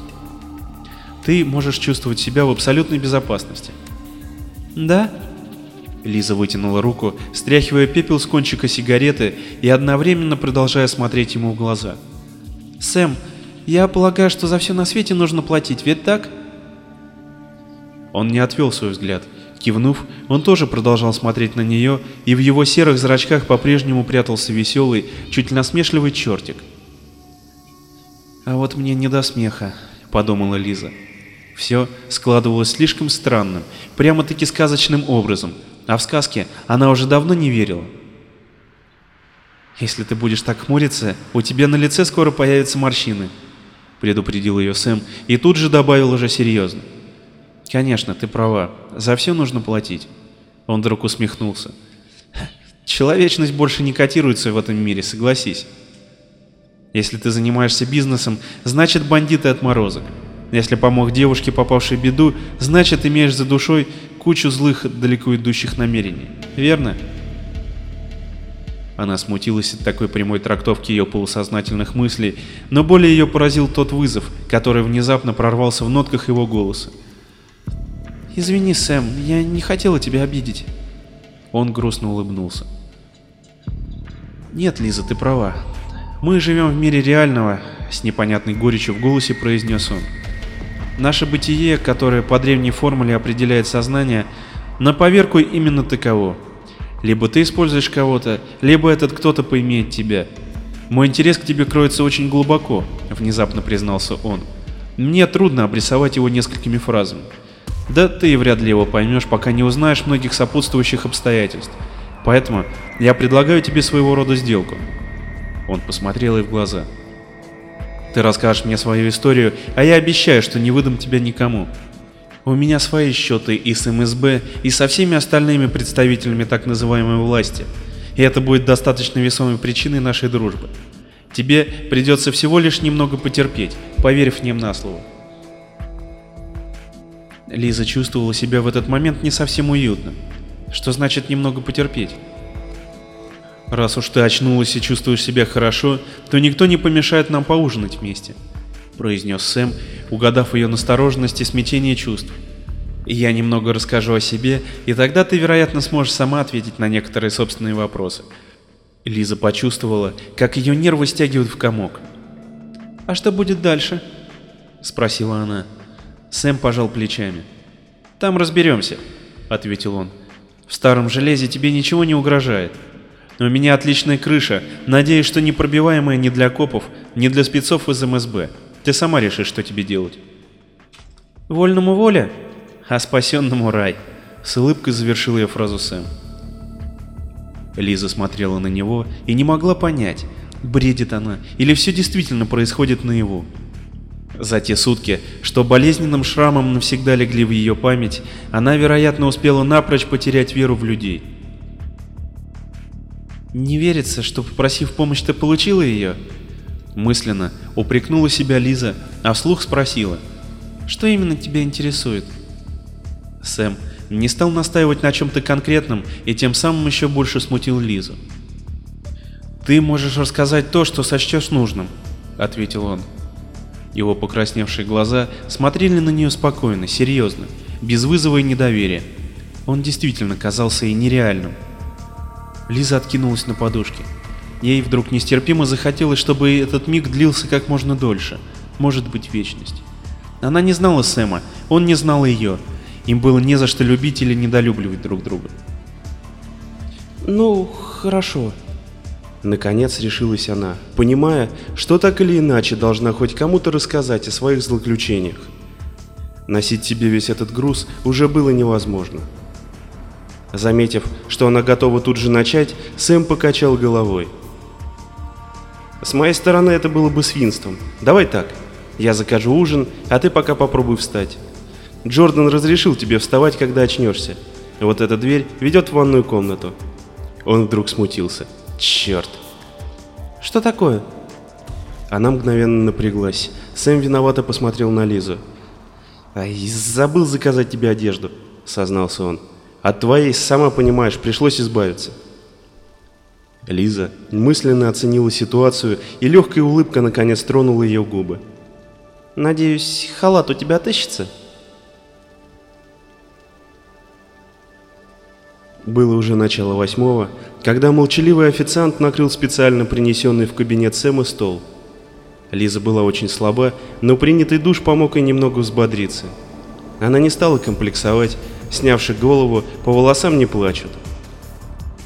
«Ты можешь чувствовать себя в абсолютной безопасности». «Да?» Лиза вытянула руку, стряхивая пепел с кончика сигареты и одновременно продолжая смотреть ему в глаза. «Сэм, я полагаю, что за все на свете нужно платить, ведь так?» Он не отвел свой взгляд. Кивнув, он тоже продолжал смотреть на нее, и в его серых зрачках по-прежнему прятался веселый, чуть насмешливый чертик. «А вот мне не до смеха», — подумала Лиза. Все складывалось слишком странным, прямо-таки сказочным образом, а в сказке она уже давно не верила. «Если ты будешь так хмуриться, у тебя на лице скоро появятся морщины», — предупредил ее Сэм и тут же добавил уже серьезно. «Конечно, ты права, за все нужно платить». Он вдруг усмехнулся. «Человечность больше не котируется в этом мире, согласись. Если ты занимаешься бизнесом, значит бандиты отморозок. Если помог девушке, попавшей в беду, значит имеешь за душой кучу злых, далеко идущих намерений. Верно? Она смутилась от такой прямой трактовки ее полусознательных мыслей, но более ее поразил тот вызов, который внезапно прорвался в нотках его голоса. «Извини, Сэм, я не хотела тебя обидеть». Он грустно улыбнулся. «Нет, Лиза, ты права. Мы живем в мире реального», — с непонятной горечью в голосе произнес он. Наше бытие, которое по древней формуле определяет сознание, на поверку именно таково. Либо ты используешь кого-то, либо этот кто-то поимеет тебя. Мой интерес к тебе кроется очень глубоко, внезапно признался он. Мне трудно обрисовать его несколькими фразами. Да ты и вряд ли его поймешь, пока не узнаешь многих сопутствующих обстоятельств. Поэтому я предлагаю тебе своего рода сделку. Он посмотрел ей в глаза. Ты расскажешь мне свою историю, а я обещаю, что не выдам тебя никому. У меня свои счеты и с МСБ, и со всеми остальными представителями так называемой власти, и это будет достаточно весомой причиной нашей дружбы. Тебе придется всего лишь немного потерпеть, поверив ним на слово. Лиза чувствовала себя в этот момент не совсем уютно. Что значит немного потерпеть? Раз уж ты очнулась и чувствуешь себя хорошо, то никто не помешает нам поужинать вместе», — произнес Сэм, угадав ее настороженность и смятение чувств. «Я немного расскажу о себе, и тогда ты, вероятно, сможешь сама ответить на некоторые собственные вопросы». Лиза почувствовала, как ее нервы стягивают в комок. «А что будет дальше?» — спросила она. Сэм пожал плечами. «Там разберемся», — ответил он. «В старом железе тебе ничего не угрожает». Но у меня отличная крыша. Надеюсь, что не пробиваемая ни для копов, ни для спецов из МСБ. Ты сама решишь, что тебе делать. Вольному воля, а спасенному рай. С улыбкой завершил я фразу Сэм. Лиза смотрела на него и не могла понять, бредит она или все действительно происходит наяву. За те сутки, что болезненным шрамом навсегда легли в ее память, она, вероятно, успела напрочь потерять веру в людей. «Не верится, что, попросив помощь, ты получила ее?» Мысленно упрекнула себя Лиза, а вслух спросила. «Что именно тебя интересует?» Сэм не стал настаивать на чем-то конкретном и тем самым еще больше смутил Лизу. «Ты можешь рассказать то, что сочтешь нужным», — ответил он. Его покрасневшие глаза смотрели на нее спокойно, серьезно, без вызова и недоверия. Он действительно казался ей нереальным. Лиза откинулась на подушке. Ей вдруг нестерпимо захотелось, чтобы этот миг длился как можно дольше, может быть вечность. Она не знала Сэма, он не знал ее. Им было не за что любить или недолюбливать друг друга. «Ну, хорошо», Наконец решилась она, понимая, что так или иначе должна хоть кому-то рассказать о своих злоключениях. Носить себе весь этот груз уже было невозможно. Заметив, что она готова тут же начать, Сэм покачал головой. «С моей стороны это было бы свинством. Давай так. Я закажу ужин, а ты пока попробуй встать. Джордан разрешил тебе вставать, когда очнешься. Вот эта дверь ведет в ванную комнату». Он вдруг смутился. Черт. Что такое? Она мгновенно напряглась. Сэм виновато посмотрел на Лизу. «Ай, забыл заказать тебе одежду», — сознался он. «От твоей, сама понимаешь, пришлось избавиться». Лиза мысленно оценила ситуацию, и легкая улыбка наконец тронула ее губы. «Надеюсь, халат у тебя отыщется?» Было уже начало восьмого, когда молчаливый официант накрыл специально принесенный в кабинет Сэма стол. Лиза была очень слаба, но принятый душ помог ей немного взбодриться. Она не стала комплексовать, снявши голову, по волосам не плачут.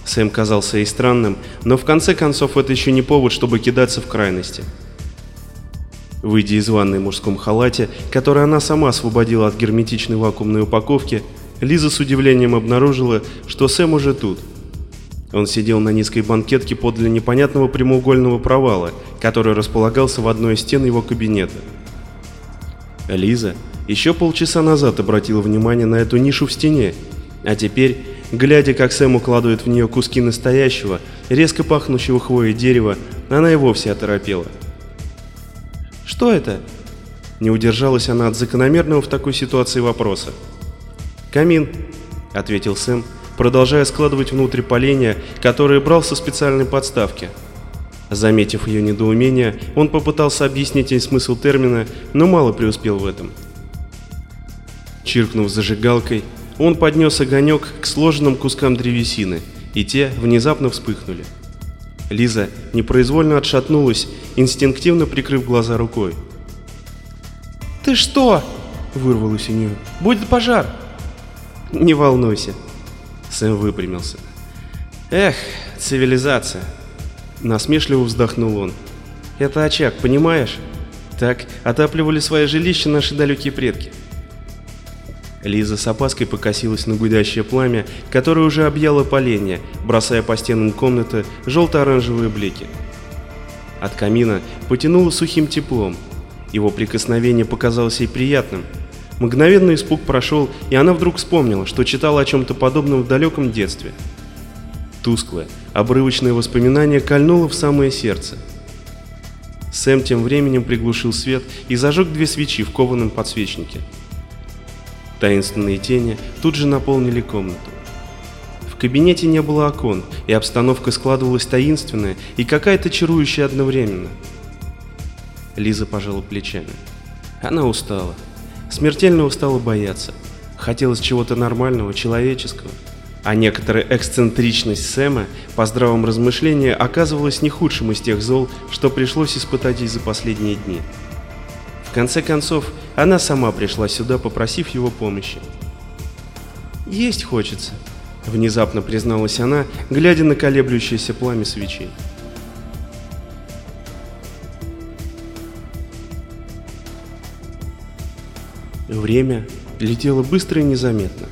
Сэм казался ей странным, но в конце концов это еще не повод, чтобы кидаться в крайности. Выйдя из ванной в мужском халате, который она сама освободила от герметичной вакуумной упаковки, Лиза с удивлением обнаружила, что Сэм уже тут. Он сидел на низкой банкетке подле непонятного прямоугольного провала, который располагался в одной из стен его кабинета. Лиза еще полчаса назад обратила внимание на эту нишу в стене, а теперь, глядя, как Сэм укладывает в нее куски настоящего, резко пахнущего хвоей дерева, она и вовсе оторопела. «Что это?» Не удержалась она от закономерного в такой ситуации вопроса. «Камин», — ответил Сэм, продолжая складывать внутрь поленья, которые брал со специальной подставки. Заметив ее недоумение, он попытался объяснить ей смысл термина, но мало преуспел в этом. Чиркнув зажигалкой, он поднес огонек к сложенным кускам древесины, и те внезапно вспыхнули. Лиза непроизвольно отшатнулась, инстинктивно прикрыв глаза рукой. «Ты что?» – вырвалось у нее. «Будет пожар!» «Не волнуйся». Сэм выпрямился. «Эх, цивилизация!» Насмешливо вздохнул он. «Это очаг, понимаешь? Так отапливали свое жилище наши далекие предки». Лиза с опаской покосилась на гудящее пламя, которое уже объяло поленья, бросая по стенам комнаты желто-оранжевые блики. От камина потянуло сухим теплом. Его прикосновение показалось ей приятным – Мгновенно испуг прошел, и она вдруг вспомнила, что читала о чем-то подобном в далеком детстве. Тусклое, обрывочное воспоминание кольнуло в самое сердце. Сэм тем временем приглушил свет и зажег две свечи в кованом подсвечнике. Таинственные тени тут же наполнили комнату. В кабинете не было окон, и обстановка складывалась таинственная и какая-то чарующая одновременно. Лиза пожала плечами. Она устала. Смертельно устала бояться. Хотелось чего-то нормального, человеческого. А некоторая эксцентричность Сэма, по здравом размышлении, оказывалась не худшим из тех зол, что пришлось испытать ей за последние дни. В конце концов, она сама пришла сюда, попросив его помощи. «Есть хочется», — внезапно призналась она, глядя на колеблющееся пламя свечей. Время летело быстро и незаметно.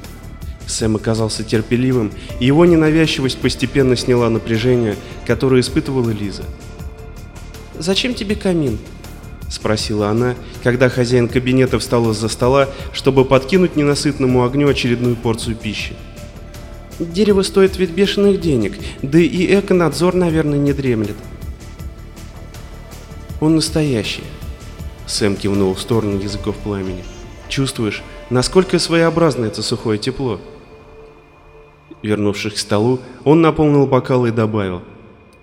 Сэм оказался терпеливым, и его ненавязчивость постепенно сняла напряжение, которое испытывала Лиза. «Зачем тебе камин?» — спросила она, когда хозяин кабинета встал из-за стола, чтобы подкинуть ненасытному огню очередную порцию пищи. «Дерево стоит ведь бешеных денег, да и эконадзор, наверное, не дремлет». «Он настоящий», — Сэм кивнул в сторону языков пламени. «Чувствуешь, насколько своеобразно это сухое тепло?» Вернувшись к столу, он наполнил бокалы и добавил.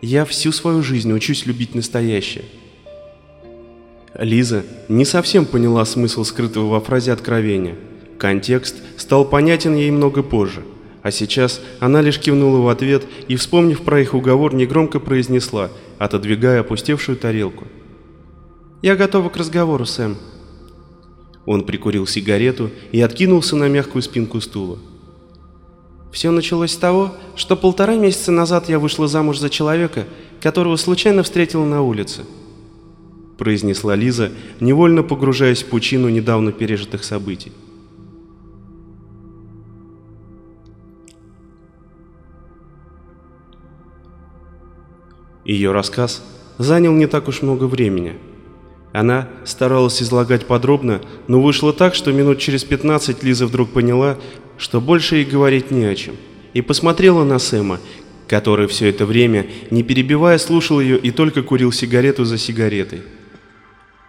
«Я всю свою жизнь учусь любить настоящее». Лиза не совсем поняла смысл скрытого во фразе откровения. Контекст стал понятен ей много позже, а сейчас она лишь кивнула в ответ и, вспомнив про их уговор, негромко произнесла, отодвигая опустевшую тарелку. «Я готова к разговору, Сэм». Он прикурил сигарету и откинулся на мягкую спинку стула. Все началось с того, что полтора месяца назад я вышла замуж за человека, которого случайно встретила на улице. Произнесла Лиза, невольно погружаясь в пучину недавно пережитых событий. Ее рассказ занял не так уж много времени. Она старалась излагать подробно, но вышло так, что минут через 15 Лиза вдруг поняла, что больше ей говорить не о чем, и посмотрела на Сэма, который все это время, не перебивая, слушал ее и только курил сигарету за сигаретой.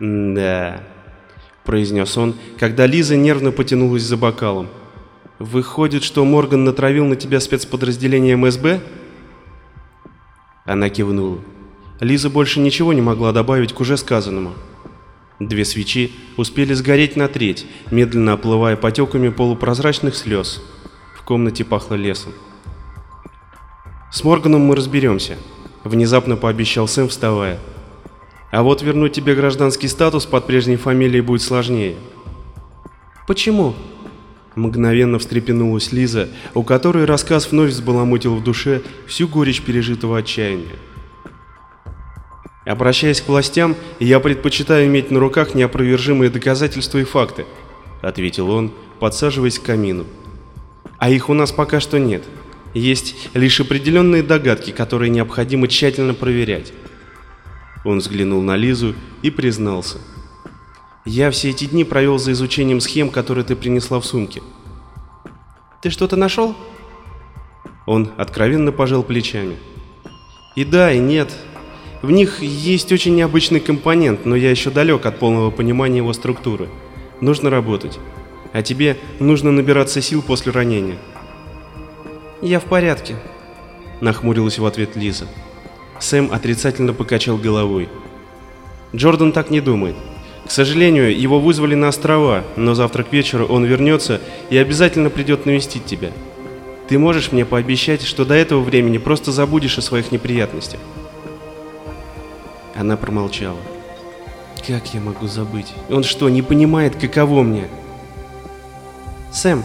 «Да», — произнес он, когда Лиза нервно потянулась за бокалом. «Выходит, что Морган натравил на тебя спецподразделение МСБ?» Она кивнула. Лиза больше ничего не могла добавить к уже сказанному. Две свечи успели сгореть на треть, медленно оплывая потеками полупрозрачных слез. В комнате пахло лесом. «С Морганом мы разберемся», — внезапно пообещал Сэм, вставая. «А вот вернуть тебе гражданский статус под прежней фамилией будет сложнее». «Почему?» Мгновенно встрепенулась Лиза, у которой рассказ вновь взбаламутил в душе всю горечь пережитого отчаяния. Обращаясь к властям, я предпочитаю иметь на руках неопровержимые доказательства и факты, ответил он, подсаживаясь к камину. А их у нас пока что нет. Есть лишь определенные догадки, которые необходимо тщательно проверять. Он взглянул на Лизу и признался. Я все эти дни провел за изучением схем, которые ты принесла в сумке. Ты что-то нашел? Он откровенно пожал плечами. И да, и нет, в них есть очень необычный компонент, но я еще далек от полного понимания его структуры. Нужно работать. А тебе нужно набираться сил после ранения. Я в порядке, нахмурилась в ответ Лиза. Сэм отрицательно покачал головой. Джордан так не думает. К сожалению, его вызвали на острова, но завтра к вечеру он вернется и обязательно придет навестить тебя. Ты можешь мне пообещать, что до этого времени просто забудешь о своих неприятностях? Она промолчала. Как я могу забыть? Он что, не понимает, каково мне? Сэм,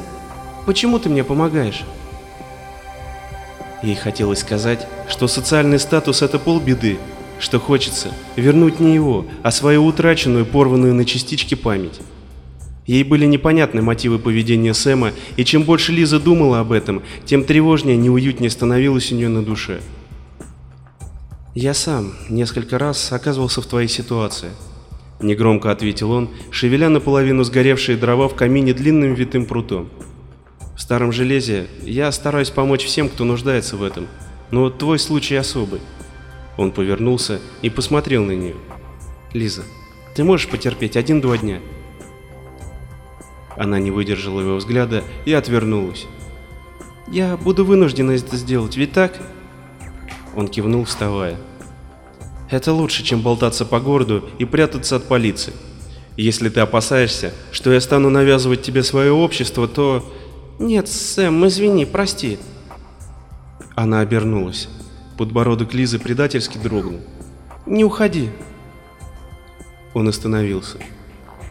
почему ты мне помогаешь? Ей хотелось сказать, что социальный статус это полбеды, что хочется вернуть не его, а свою утраченную, порванную на частички память. Ей были непонятны мотивы поведения Сэма, и чем больше Лиза думала об этом, тем тревожнее, неуютнее становилось у нее на душе. «Я сам несколько раз оказывался в твоей ситуации», — негромко ответил он, шевеля наполовину сгоревшие дрова в камине длинным витым прутом. «В старом железе я стараюсь помочь всем, кто нуждается в этом, но твой случай особый». Он повернулся и посмотрел на нее. «Лиза, ты можешь потерпеть один-два дня?» Она не выдержала его взгляда и отвернулась. «Я буду вынуждена это сделать, ведь так?» Он кивнул, вставая. «Это лучше, чем болтаться по городу и прятаться от полиции. Если ты опасаешься, что я стану навязывать тебе свое общество, то...» «Нет, Сэм, извини, прости». Она обернулась. Подбородок Лизы предательски дрогнул. «Не уходи». Он остановился.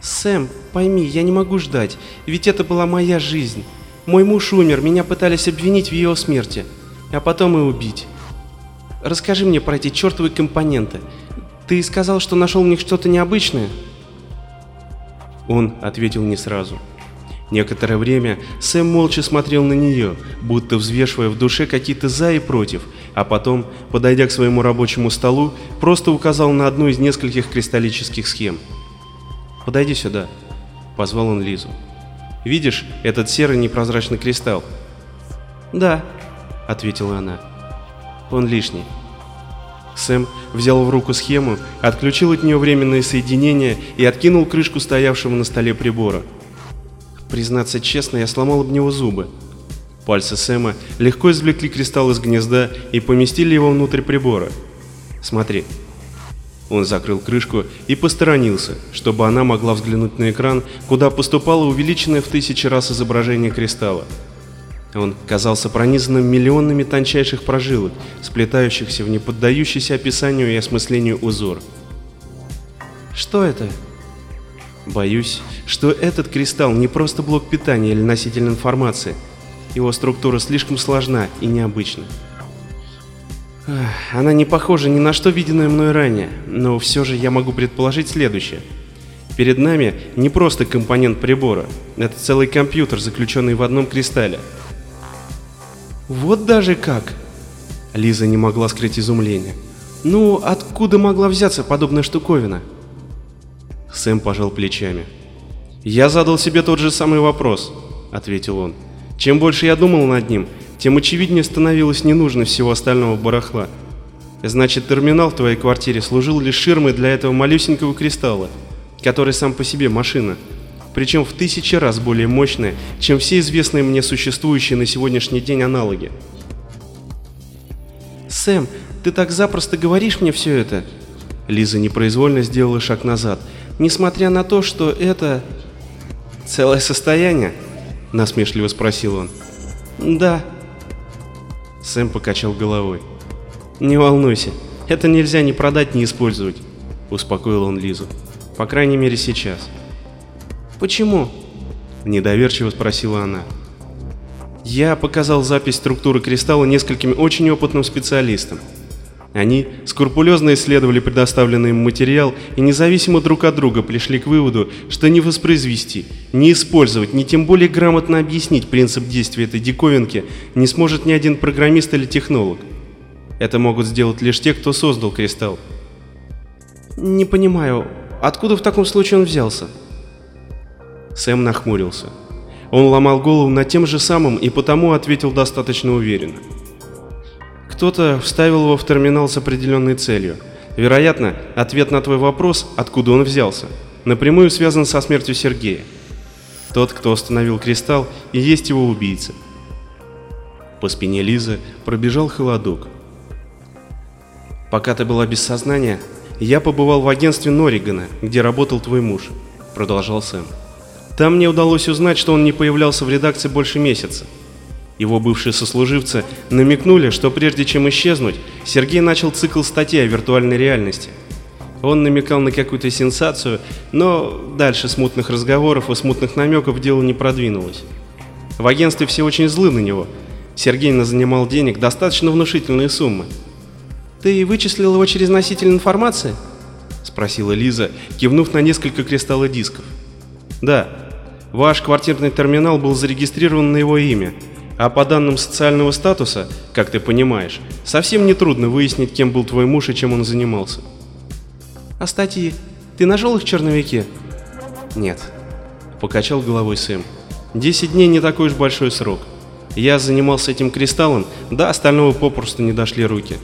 «Сэм, пойми, я не могу ждать, ведь это была моя жизнь. Мой муж умер, меня пытались обвинить в его смерти, а потом и убить. Расскажи мне про эти чертовы компоненты. Ты сказал, что нашел в них что-то необычное?» Он ответил не сразу. Некоторое время Сэм молча смотрел на нее, будто взвешивая в душе какие-то «за» и «против», а потом, подойдя к своему рабочему столу, просто указал на одну из нескольких кристаллических схем. «Подойди сюда», — позвал он Лизу. «Видишь этот серый непрозрачный кристалл?» «Да», — ответила она. «Он лишний». Сэм взял в руку схему, отключил от нее временное соединение и откинул крышку стоявшего на столе прибора. Признаться честно, я сломал об него зубы. Пальцы Сэма легко извлекли кристалл из гнезда и поместили его внутрь прибора. Смотри. Он закрыл крышку и посторонился, чтобы она могла взглянуть на экран, куда поступало увеличенное в тысячи раз изображение кристалла. Он казался пронизанным миллионами тончайших прожилок, сплетающихся в неподдающийся описанию и осмыслению узор. «Что это?» Боюсь, что этот кристалл не просто блок питания или носитель информации. Его структура слишком сложна и необычна. Она не похожа ни на что виденное мной ранее, но все же я могу предположить следующее. Перед нами не просто компонент прибора, это целый компьютер, заключенный в одном кристалле. Вот даже как! Лиза не могла скрыть изумление. Ну, откуда могла взяться подобная штуковина? Сэм пожал плечами. «Я задал себе тот же самый вопрос», — ответил он. «Чем больше я думал над ним, тем очевиднее становилось не нужно всего остального барахла. Значит, терминал в твоей квартире служил лишь ширмой для этого малюсенького кристалла, который сам по себе машина, причем в тысячи раз более мощная, чем все известные мне существующие на сегодняшний день аналоги. «Сэм, ты так запросто говоришь мне все это?» Лиза непроизвольно сделала шаг назад, несмотря на то, что это... «Целое состояние?» — насмешливо спросил он. «Да». Сэм покачал головой. «Не волнуйся, это нельзя ни продать, ни использовать», — успокоил он Лизу. «По крайней мере сейчас». «Почему?» — недоверчиво спросила она. Я показал запись структуры кристалла нескольким очень опытным специалистам. Они скрупулезно исследовали предоставленный им материал и независимо друг от друга пришли к выводу, что не воспроизвести, не использовать, ни тем более грамотно объяснить принцип действия этой диковинки не сможет ни один программист или технолог. Это могут сделать лишь те, кто создал кристалл. «Не понимаю, откуда в таком случае он взялся?» Сэм нахмурился. Он ломал голову над тем же самым и потому ответил достаточно уверенно. Кто-то вставил его в терминал с определенной целью. Вероятно, ответ на твой вопрос, откуда он взялся, напрямую связан со смертью Сергея. Тот, кто установил кристалл, и есть его убийца. По спине Лизы пробежал холодок. «Пока ты была без сознания, я побывал в агентстве Норригана, где работал твой муж», — продолжал Сэм. «Там мне удалось узнать, что он не появлялся в редакции больше месяца. Его бывшие сослуживцы намекнули, что прежде чем исчезнуть, Сергей начал цикл статей о виртуальной реальности. Он намекал на какую-то сенсацию, но дальше смутных разговоров и смутных намеков дело не продвинулось. В агентстве все очень злы на него. Сергей занимал денег достаточно внушительные суммы. «Ты вычислил его через носитель информации?» — спросила Лиза, кивнув на несколько кристаллов дисков. «Да. Ваш квартирный терминал был зарегистрирован на его имя, а по данным социального статуса, как ты понимаешь, совсем не трудно выяснить, кем был твой муж и чем он занимался. А статьи? Ты нашел их в черновике? Нет. Покачал головой Сэм. Десять дней не такой уж большой срок. Я занимался этим кристаллом, да остального попросту не дошли руки.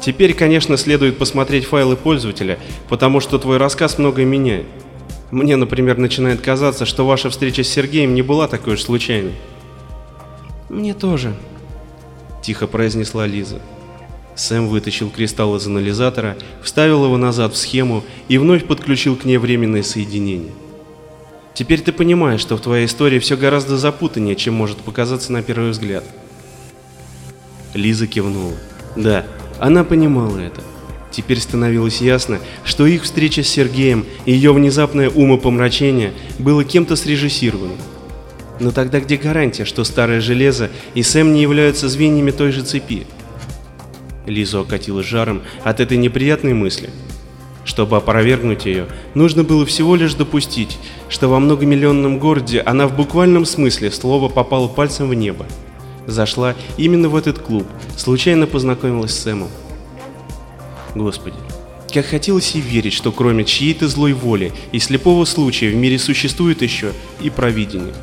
Теперь, конечно, следует посмотреть файлы пользователя, потому что твой рассказ многое меняет. Мне, например, начинает казаться, что ваша встреча с Сергеем не была такой уж случайной. «Мне тоже», — тихо произнесла Лиза. Сэм вытащил кристалл из анализатора, вставил его назад в схему и вновь подключил к ней временное соединение. «Теперь ты понимаешь, что в твоей истории все гораздо запутаннее, чем может показаться на первый взгляд». Лиза кивнула. Да, она понимала это. Теперь становилось ясно, что их встреча с Сергеем и ее внезапное умопомрачение было кем-то срежиссированным. Но тогда где гарантия, что старое железо и Сэм не являются звеньями той же цепи? Лизу окатило жаром от этой неприятной мысли. Чтобы опровергнуть ее, нужно было всего лишь допустить, что во многомиллионном городе она в буквальном смысле слова попала пальцем в небо. Зашла именно в этот клуб, случайно познакомилась с Сэмом. Господи, как хотелось и верить, что кроме чьей-то злой воли и слепого случая в мире существует еще и провидение.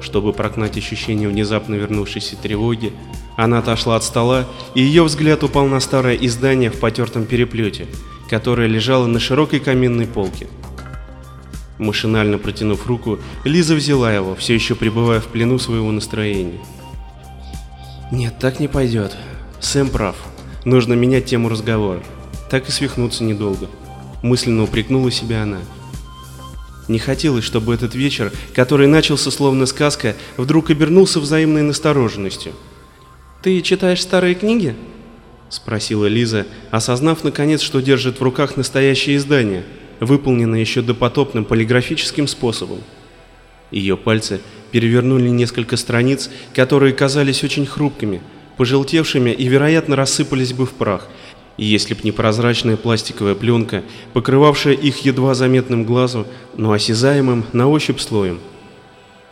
Чтобы прогнать ощущение внезапно вернувшейся тревоги, она отошла от стола, и ее взгляд упал на старое издание в потертом переплете, которое лежало на широкой каминной полке. Машинально протянув руку, Лиза взяла его, все еще пребывая в плену своего настроения. Нет, так не пойдет. Сэм прав. Нужно менять тему разговора. Так и свихнуться недолго. Мысленно упрекнула себя она. Не хотелось, чтобы этот вечер, который начался словно сказка, вдруг обернулся взаимной настороженностью. «Ты читаешь старые книги?» — спросила Лиза, осознав наконец, что держит в руках настоящее издание, выполненное еще допотопным полиграфическим способом. Ее пальцы перевернули несколько страниц, которые казались очень хрупкими, пожелтевшими и, вероятно, рассыпались бы в прах, если б не прозрачная пластиковая пленка, покрывавшая их едва заметным глазу, но осязаемым на ощупь слоем.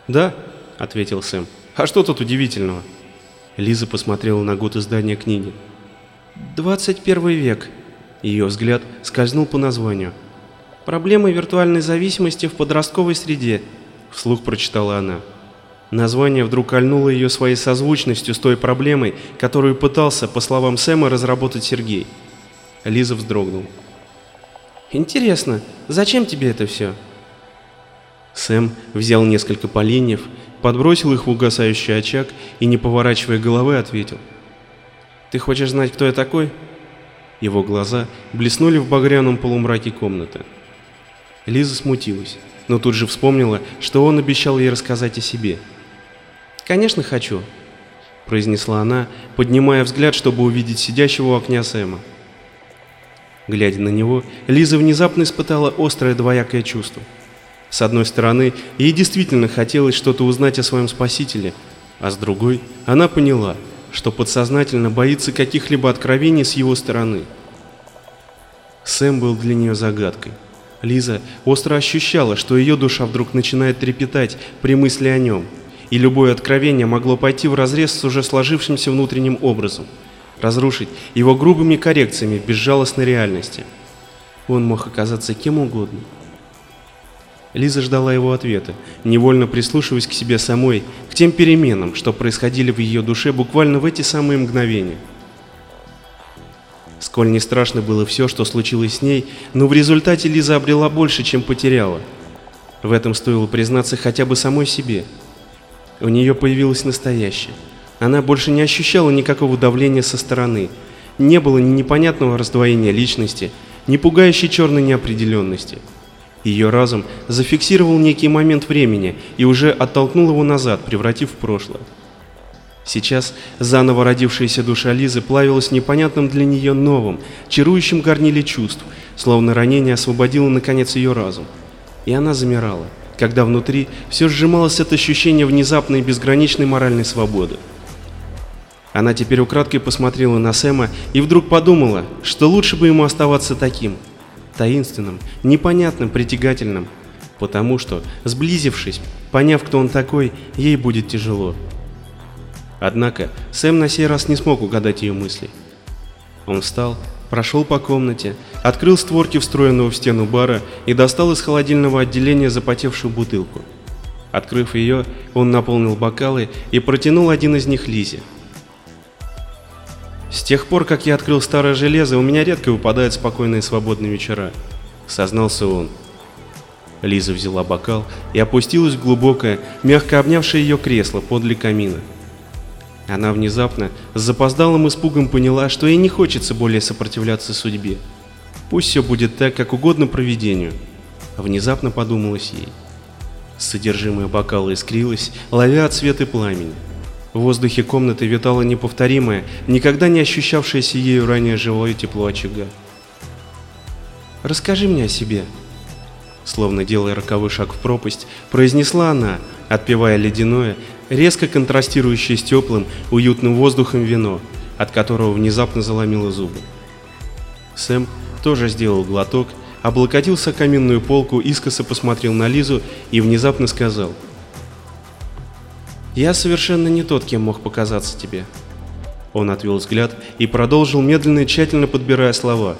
«Да», — ответил Сэм, — «а что тут удивительного?» Лиза посмотрела на год издания книги. «Двадцать первый век». Ее взгляд скользнул по названию. «Проблемы виртуальной зависимости в подростковой среде», — вслух прочитала она. Название вдруг кольнуло ее своей созвучностью с той проблемой, которую пытался, по словам Сэма, разработать Сергей. Лиза вздрогнул. «Интересно, зачем тебе это все?» Сэм взял несколько поленьев, подбросил их в угасающий очаг и, не поворачивая головы, ответил. «Ты хочешь знать, кто я такой?» Его глаза блеснули в багряном полумраке комнаты. Лиза смутилась, но тут же вспомнила, что он обещал ей рассказать о себе – «Конечно хочу», — произнесла она, поднимая взгляд, чтобы увидеть сидящего у окна Сэма. Глядя на него, Лиза внезапно испытала острое двоякое чувство. С одной стороны, ей действительно хотелось что-то узнать о своем спасителе, а с другой, она поняла, что подсознательно боится каких-либо откровений с его стороны. Сэм был для нее загадкой. Лиза остро ощущала, что ее душа вдруг начинает трепетать при мысли о нем — и любое откровение могло пойти вразрез с уже сложившимся внутренним образом, разрушить его грубыми коррекциями безжалостной реальности. Он мог оказаться кем угодно. Лиза ждала его ответа, невольно прислушиваясь к себе самой, к тем переменам, что происходили в ее душе буквально в эти самые мгновения. Сколь не страшно было все, что случилось с ней, но в результате Лиза обрела больше, чем потеряла. В этом стоило признаться хотя бы самой себе – у нее появилось настоящее. Она больше не ощущала никакого давления со стороны. Не было ни непонятного раздвоения личности, ни пугающей черной неопределенности. Ее разум зафиксировал некий момент времени и уже оттолкнул его назад, превратив в прошлое. Сейчас заново родившаяся душа Лизы плавилась непонятным для нее новым, чарующим горниле чувств, словно ранение освободило наконец ее разум. И она замирала когда внутри все сжималось от ощущения внезапной безграничной моральной свободы. Она теперь украдкой посмотрела на Сэма и вдруг подумала, что лучше бы ему оставаться таким, таинственным, непонятным, притягательным, потому что, сблизившись, поняв, кто он такой, ей будет тяжело. Однако Сэм на сей раз не смог угадать ее мысли. Он встал Прошел по комнате, открыл створки встроенного в стену бара и достал из холодильного отделения запотевшую бутылку. Открыв ее, он наполнил бокалы и протянул один из них Лизе. «С тех пор, как я открыл старое железо, у меня редко выпадают спокойные свободные вечера», — сознался он. Лиза взяла бокал и опустилась в глубокое, мягко обнявшее ее кресло подле камина. Она внезапно, с запоздалым испугом поняла, что ей не хочется более сопротивляться судьбе. Пусть все будет так, как угодно проведению. Внезапно подумалось ей. Содержимое бокала искрилось, ловя от света пламени. В воздухе комнаты витало неповторимое, никогда не ощущавшееся ею ранее живое тепло очага. «Расскажи мне о себе», словно делая роковой шаг в пропасть, произнесла она, отпивая ледяное, резко контрастирующее с теплым, уютным воздухом вино, от которого внезапно заломило зубы. Сэм тоже сделал глоток, облокотился о каминную полку, искоса посмотрел на Лизу и внезапно сказал. «Я совершенно не тот, кем мог показаться тебе». Он отвел взгляд и продолжил, медленно и тщательно подбирая слова.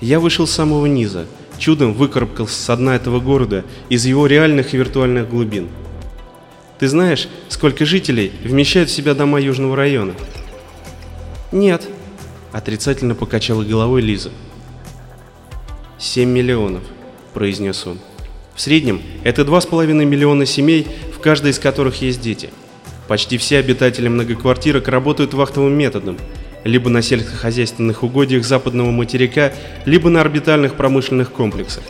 «Я вышел с самого низа, чудом выкарабкался с дна этого города из его реальных и виртуальных глубин. Ты знаешь, сколько жителей вмещают в себя дома Южного района?» «Нет», — отрицательно покачала головой Лиза. «Семь миллионов», — произнес он. «В среднем это два с половиной миллиона семей, в каждой из которых есть дети. Почти все обитатели многоквартирок работают вахтовым методом, либо на сельскохозяйственных угодьях западного материка, либо на орбитальных промышленных комплексах.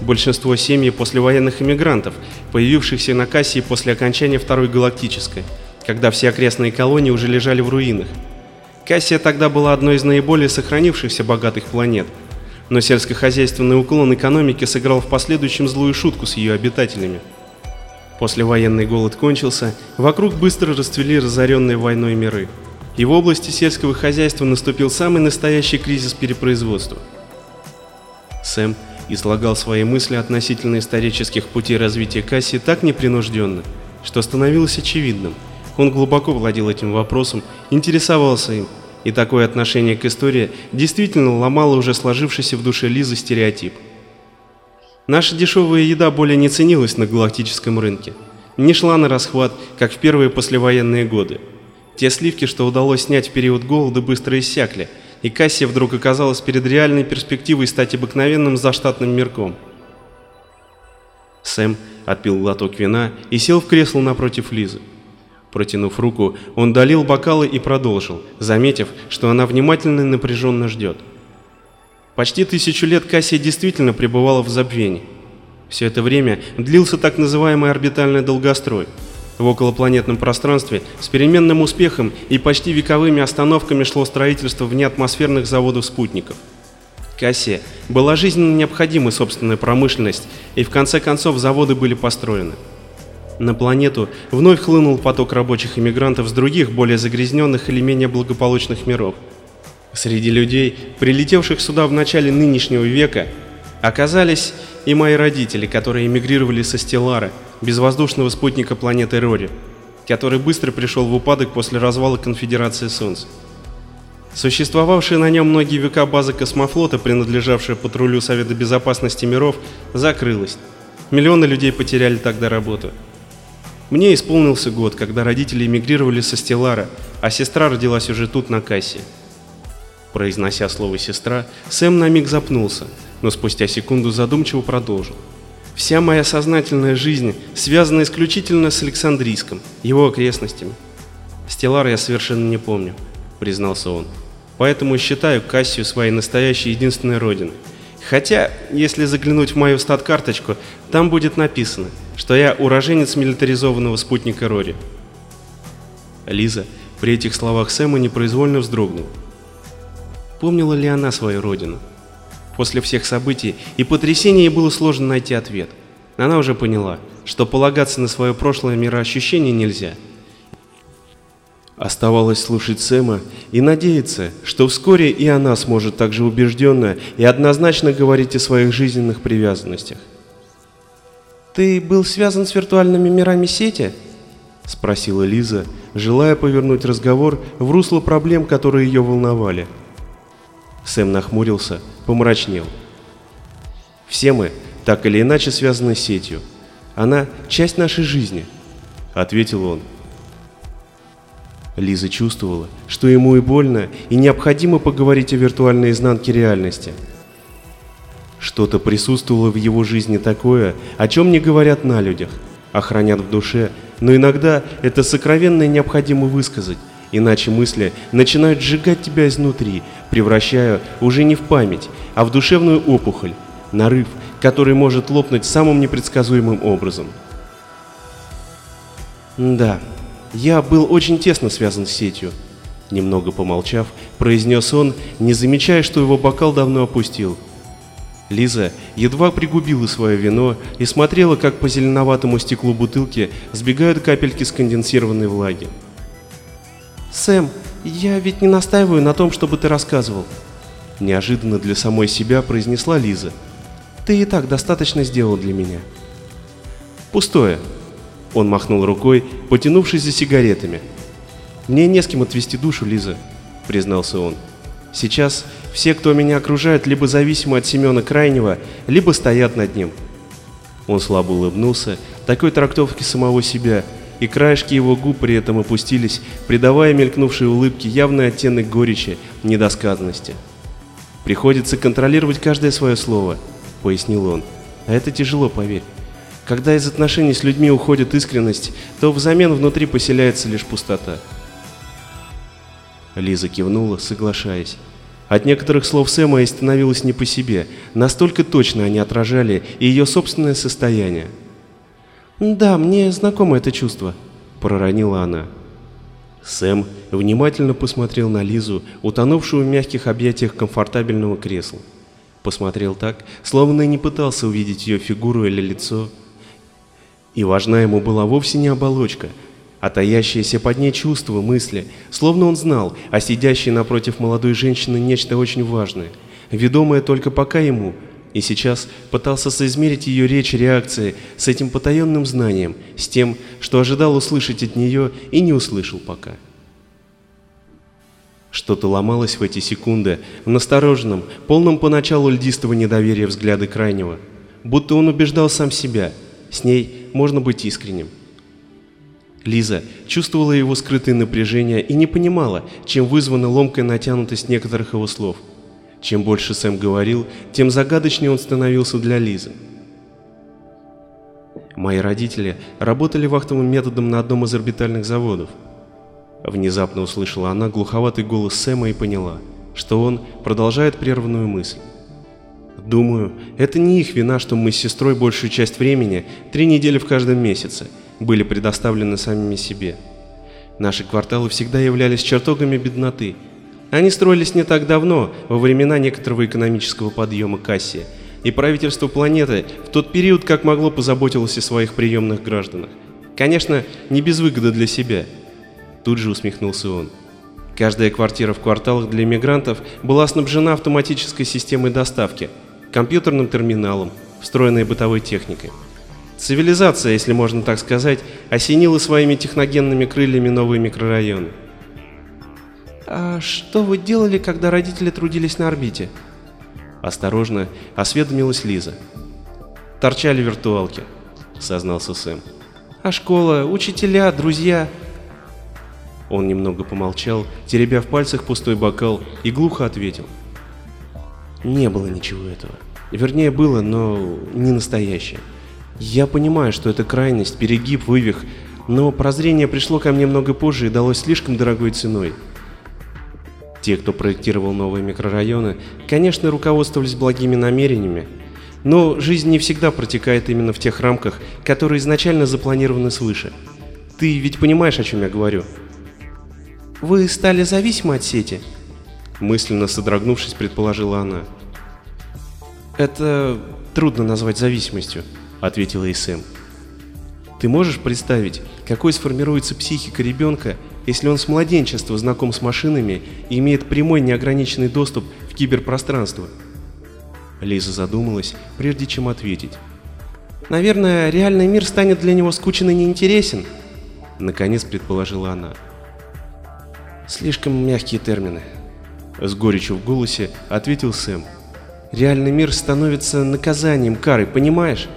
Большинство семьи послевоенных иммигрантов, появившихся на Кассии после окончания Второй Галактической, когда все окрестные колонии уже лежали в руинах. Кассия тогда была одной из наиболее сохранившихся богатых планет, но сельскохозяйственный уклон экономики сыграл в последующем злую шутку с ее обитателями. Послевоенный голод кончился, вокруг быстро расцвели разоренные войной миры. И в области сельского хозяйства наступил самый настоящий кризис перепроизводства. Сэм излагал свои мысли относительно исторических путей развития Кассии так непринужденно, что становилось очевидным. Он глубоко владел этим вопросом, интересовался им, и такое отношение к истории действительно ломало уже сложившийся в душе Лизы стереотип. Наша дешевая еда более не ценилась на галактическом рынке, не шла на расхват, как в первые послевоенные годы. Те сливки, что удалось снять в период голода, быстро иссякли, и Кассия вдруг оказалась перед реальной перспективой стать обыкновенным заштатным мирком. Сэм отпил глоток вина и сел в кресло напротив Лизы. Протянув руку, он долил бокалы и продолжил, заметив, что она внимательно и напряженно ждет. Почти тысячу лет Кассия действительно пребывала в забвении. Все это время длился так называемый орбитальный долгострой. В околопланетном пространстве с переменным успехом и почти вековыми остановками шло строительство внеатмосферных заводов-спутников. Кассия была жизненно необходимой собственная промышленность, и в конце концов заводы были построены. На планету вновь хлынул поток рабочих иммигрантов с других, более загрязненных или менее благополучных миров – Среди людей, прилетевших сюда в начале нынешнего века, оказались и мои родители, которые эмигрировали со Стеллара, безвоздушного спутника планеты Рори, который быстро пришел в упадок после развала Конфедерации Солнца. Существовавшая на нем многие века база космофлота, принадлежавшая патрулю Совета Безопасности миров, закрылась. Миллионы людей потеряли тогда работу. Мне исполнился год, когда родители эмигрировали со Стеллара, а сестра родилась уже тут, на кассе. Произнося слово «сестра», Сэм на миг запнулся, но спустя секунду задумчиво продолжил. «Вся моя сознательная жизнь связана исключительно с Александрийском, его окрестностями. Стеллар я совершенно не помню», — признался он. «Поэтому считаю Кассию своей настоящей единственной родиной. Хотя, если заглянуть в мою стат-карточку, там будет написано, что я уроженец милитаризованного спутника Рори». Лиза при этих словах Сэма непроизвольно вздрогнула. Помнила ли она свою родину? После всех событий и потрясений было сложно найти ответ. Она уже поняла, что полагаться на свое прошлое мироощущение нельзя. Оставалось слушать Сэма и надеяться, что вскоре и она сможет также убежденно и однозначно говорить о своих жизненных привязанностях. «Ты был связан с виртуальными мирами сети?» — спросила Лиза, желая повернуть разговор в русло проблем, которые ее волновали. Сэм нахмурился, помрачнел. «Все мы так или иначе связаны с сетью. Она — часть нашей жизни», — ответил он. Лиза чувствовала, что ему и больно, и необходимо поговорить о виртуальной изнанке реальности. Что-то присутствовало в его жизни такое, о чем не говорят на людях, а в душе, но иногда это сокровенное необходимо высказать, иначе мысли начинают сжигать тебя изнутри, превращая уже не в память, а в душевную опухоль, нарыв, который может лопнуть самым непредсказуемым образом. Да, я был очень тесно связан с сетью. Немного помолчав, произнес он, не замечая, что его бокал давно опустил. Лиза едва пригубила свое вино и смотрела, как по зеленоватому стеклу бутылки сбегают капельки сконденсированной влаги. «Сэм, я ведь не настаиваю на том, чтобы ты рассказывал», — неожиданно для самой себя произнесла Лиза. «Ты и так достаточно сделал для меня». «Пустое», — он махнул рукой, потянувшись за сигаретами. «Мне не с кем отвести душу, Лиза», — признался он. «Сейчас все, кто меня окружает, либо зависимы от Семена Крайнего, либо стоят над ним. Он слабо улыбнулся, такой трактовки самого себя, и краешки его губ при этом опустились, придавая мелькнувшей улыбке явный оттенок горечи, недосказанности. «Приходится контролировать каждое свое слово», — пояснил он. «А это тяжело, поверь. Когда из отношений с людьми уходит искренность, то взамен внутри поселяется лишь пустота». Лиза кивнула, соглашаясь. От некоторых слов Сэма ей становилось не по себе, настолько точно они отражали и ее собственное состояние. «Да, мне знакомо это чувство», — проронила она. Сэм внимательно посмотрел на Лизу, утонувшую в мягких объятиях комфортабельного кресла. Посмотрел так, словно и не пытался увидеть ее фигуру или лицо. И важна ему была вовсе не оболочка, а таящиеся под ней чувства, мысли, словно он знал о сидящей напротив молодой женщины нечто очень важное, ведомое только пока ему, и сейчас пытался соизмерить ее речь реакции с этим потаенным знанием, с тем, что ожидал услышать от нее и не услышал пока. Что-то ломалось в эти секунды в настороженном, полном поначалу льдистого недоверия взгляда крайнего, будто он убеждал сам себя, с ней можно быть искренним. Лиза чувствовала его скрытое напряжение и не понимала, чем вызвана ломкая натянутость некоторых его слов. Чем больше Сэм говорил, тем загадочнее он становился для Лизы. Мои родители работали вахтовым методом на одном из орбитальных заводов. Внезапно услышала она глуховатый голос Сэма и поняла, что он продолжает прерванную мысль. Думаю, это не их вина, что мы с сестрой большую часть времени, три недели в каждом месяце, были предоставлены самими себе. Наши кварталы всегда являлись чертогами бедноты. Они строились не так давно, во времена некоторого экономического подъема Кассия, и правительство планеты в тот период как могло позаботилось о своих приемных гражданах. Конечно, не без выгоды для себя. Тут же усмехнулся он. Каждая квартира в кварталах для иммигрантов была снабжена автоматической системой доставки, компьютерным терминалом, встроенной бытовой техникой. Цивилизация, если можно так сказать, осенила своими техногенными крыльями новые микрорайоны. «А что вы делали, когда родители трудились на орбите?» Осторожно осведомилась Лиза. «Торчали виртуалки», — сознался Сэм. «А школа, учителя, друзья?» Он немного помолчал, теребя в пальцах пустой бокал, и глухо ответил. «Не было ничего этого. Вернее, было, но не настоящее. Я понимаю, что это крайность, перегиб, вывих, но прозрение пришло ко мне много позже и далось слишком дорогой ценой. Те, кто проектировал новые микрорайоны, конечно, руководствовались благими намерениями, но жизнь не всегда протекает именно в тех рамках, которые изначально запланированы свыше. Ты ведь понимаешь, о чем я говорю? Вы стали зависимы от сети? Мысленно содрогнувшись, предположила она. Это трудно назвать зависимостью ответила и Сэм. Ты можешь представить, какой сформируется психика ребенка, если он с младенчества знаком с машинами и имеет прямой неограниченный доступ в киберпространство? Лиза задумалась, прежде чем ответить. Наверное, реальный мир станет для него скучен и неинтересен, наконец предположила она. Слишком мягкие термины. С горечью в голосе ответил Сэм. Реальный мир становится наказанием, карой, понимаешь?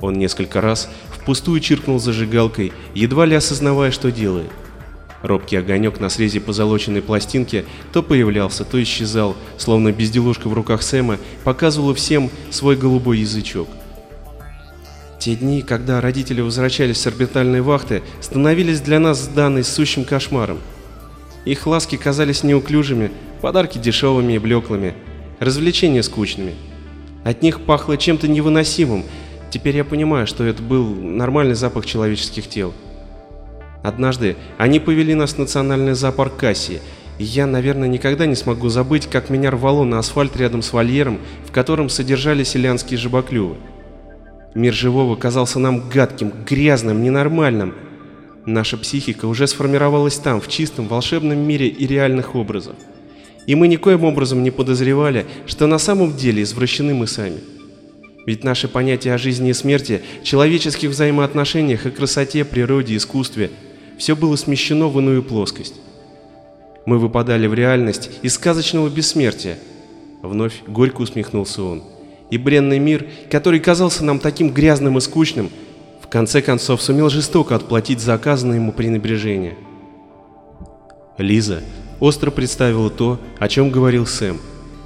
Он несколько раз впустую чиркнул зажигалкой, едва ли осознавая, что делает. Робкий огонек на срезе позолоченной пластинки то появлялся, то исчезал, словно безделушка в руках Сэма показывала всем свой голубой язычок. Те дни, когда родители возвращались с орбитальной вахты, становились для нас с Даной сущим кошмаром. Их ласки казались неуклюжими, подарки дешевыми и блеклыми, развлечения скучными. От них пахло чем-то невыносимым, Теперь я понимаю, что это был нормальный запах человеческих тел. Однажды они повели нас в национальный зоопарк Кассии, я, наверное, никогда не смогу забыть, как меня рвало на асфальт рядом с вольером, в котором содержали селянские жабоклювы. Мир живого казался нам гадким, грязным, ненормальным. Наша психика уже сформировалась там, в чистом, волшебном мире и реальных образов. И мы никоим образом не подозревали, что на самом деле извращены мы сами. Ведь наши понятия о жизни и смерти, человеческих взаимоотношениях и красоте, природе, искусстве – все было смещено в иную плоскость. Мы выпадали в реальность из сказочного бессмертия. Вновь горько усмехнулся он. И бренный мир, который казался нам таким грязным и скучным, в конце концов сумел жестоко отплатить за оказанное ему пренебрежение. Лиза остро представила то, о чем говорил Сэм,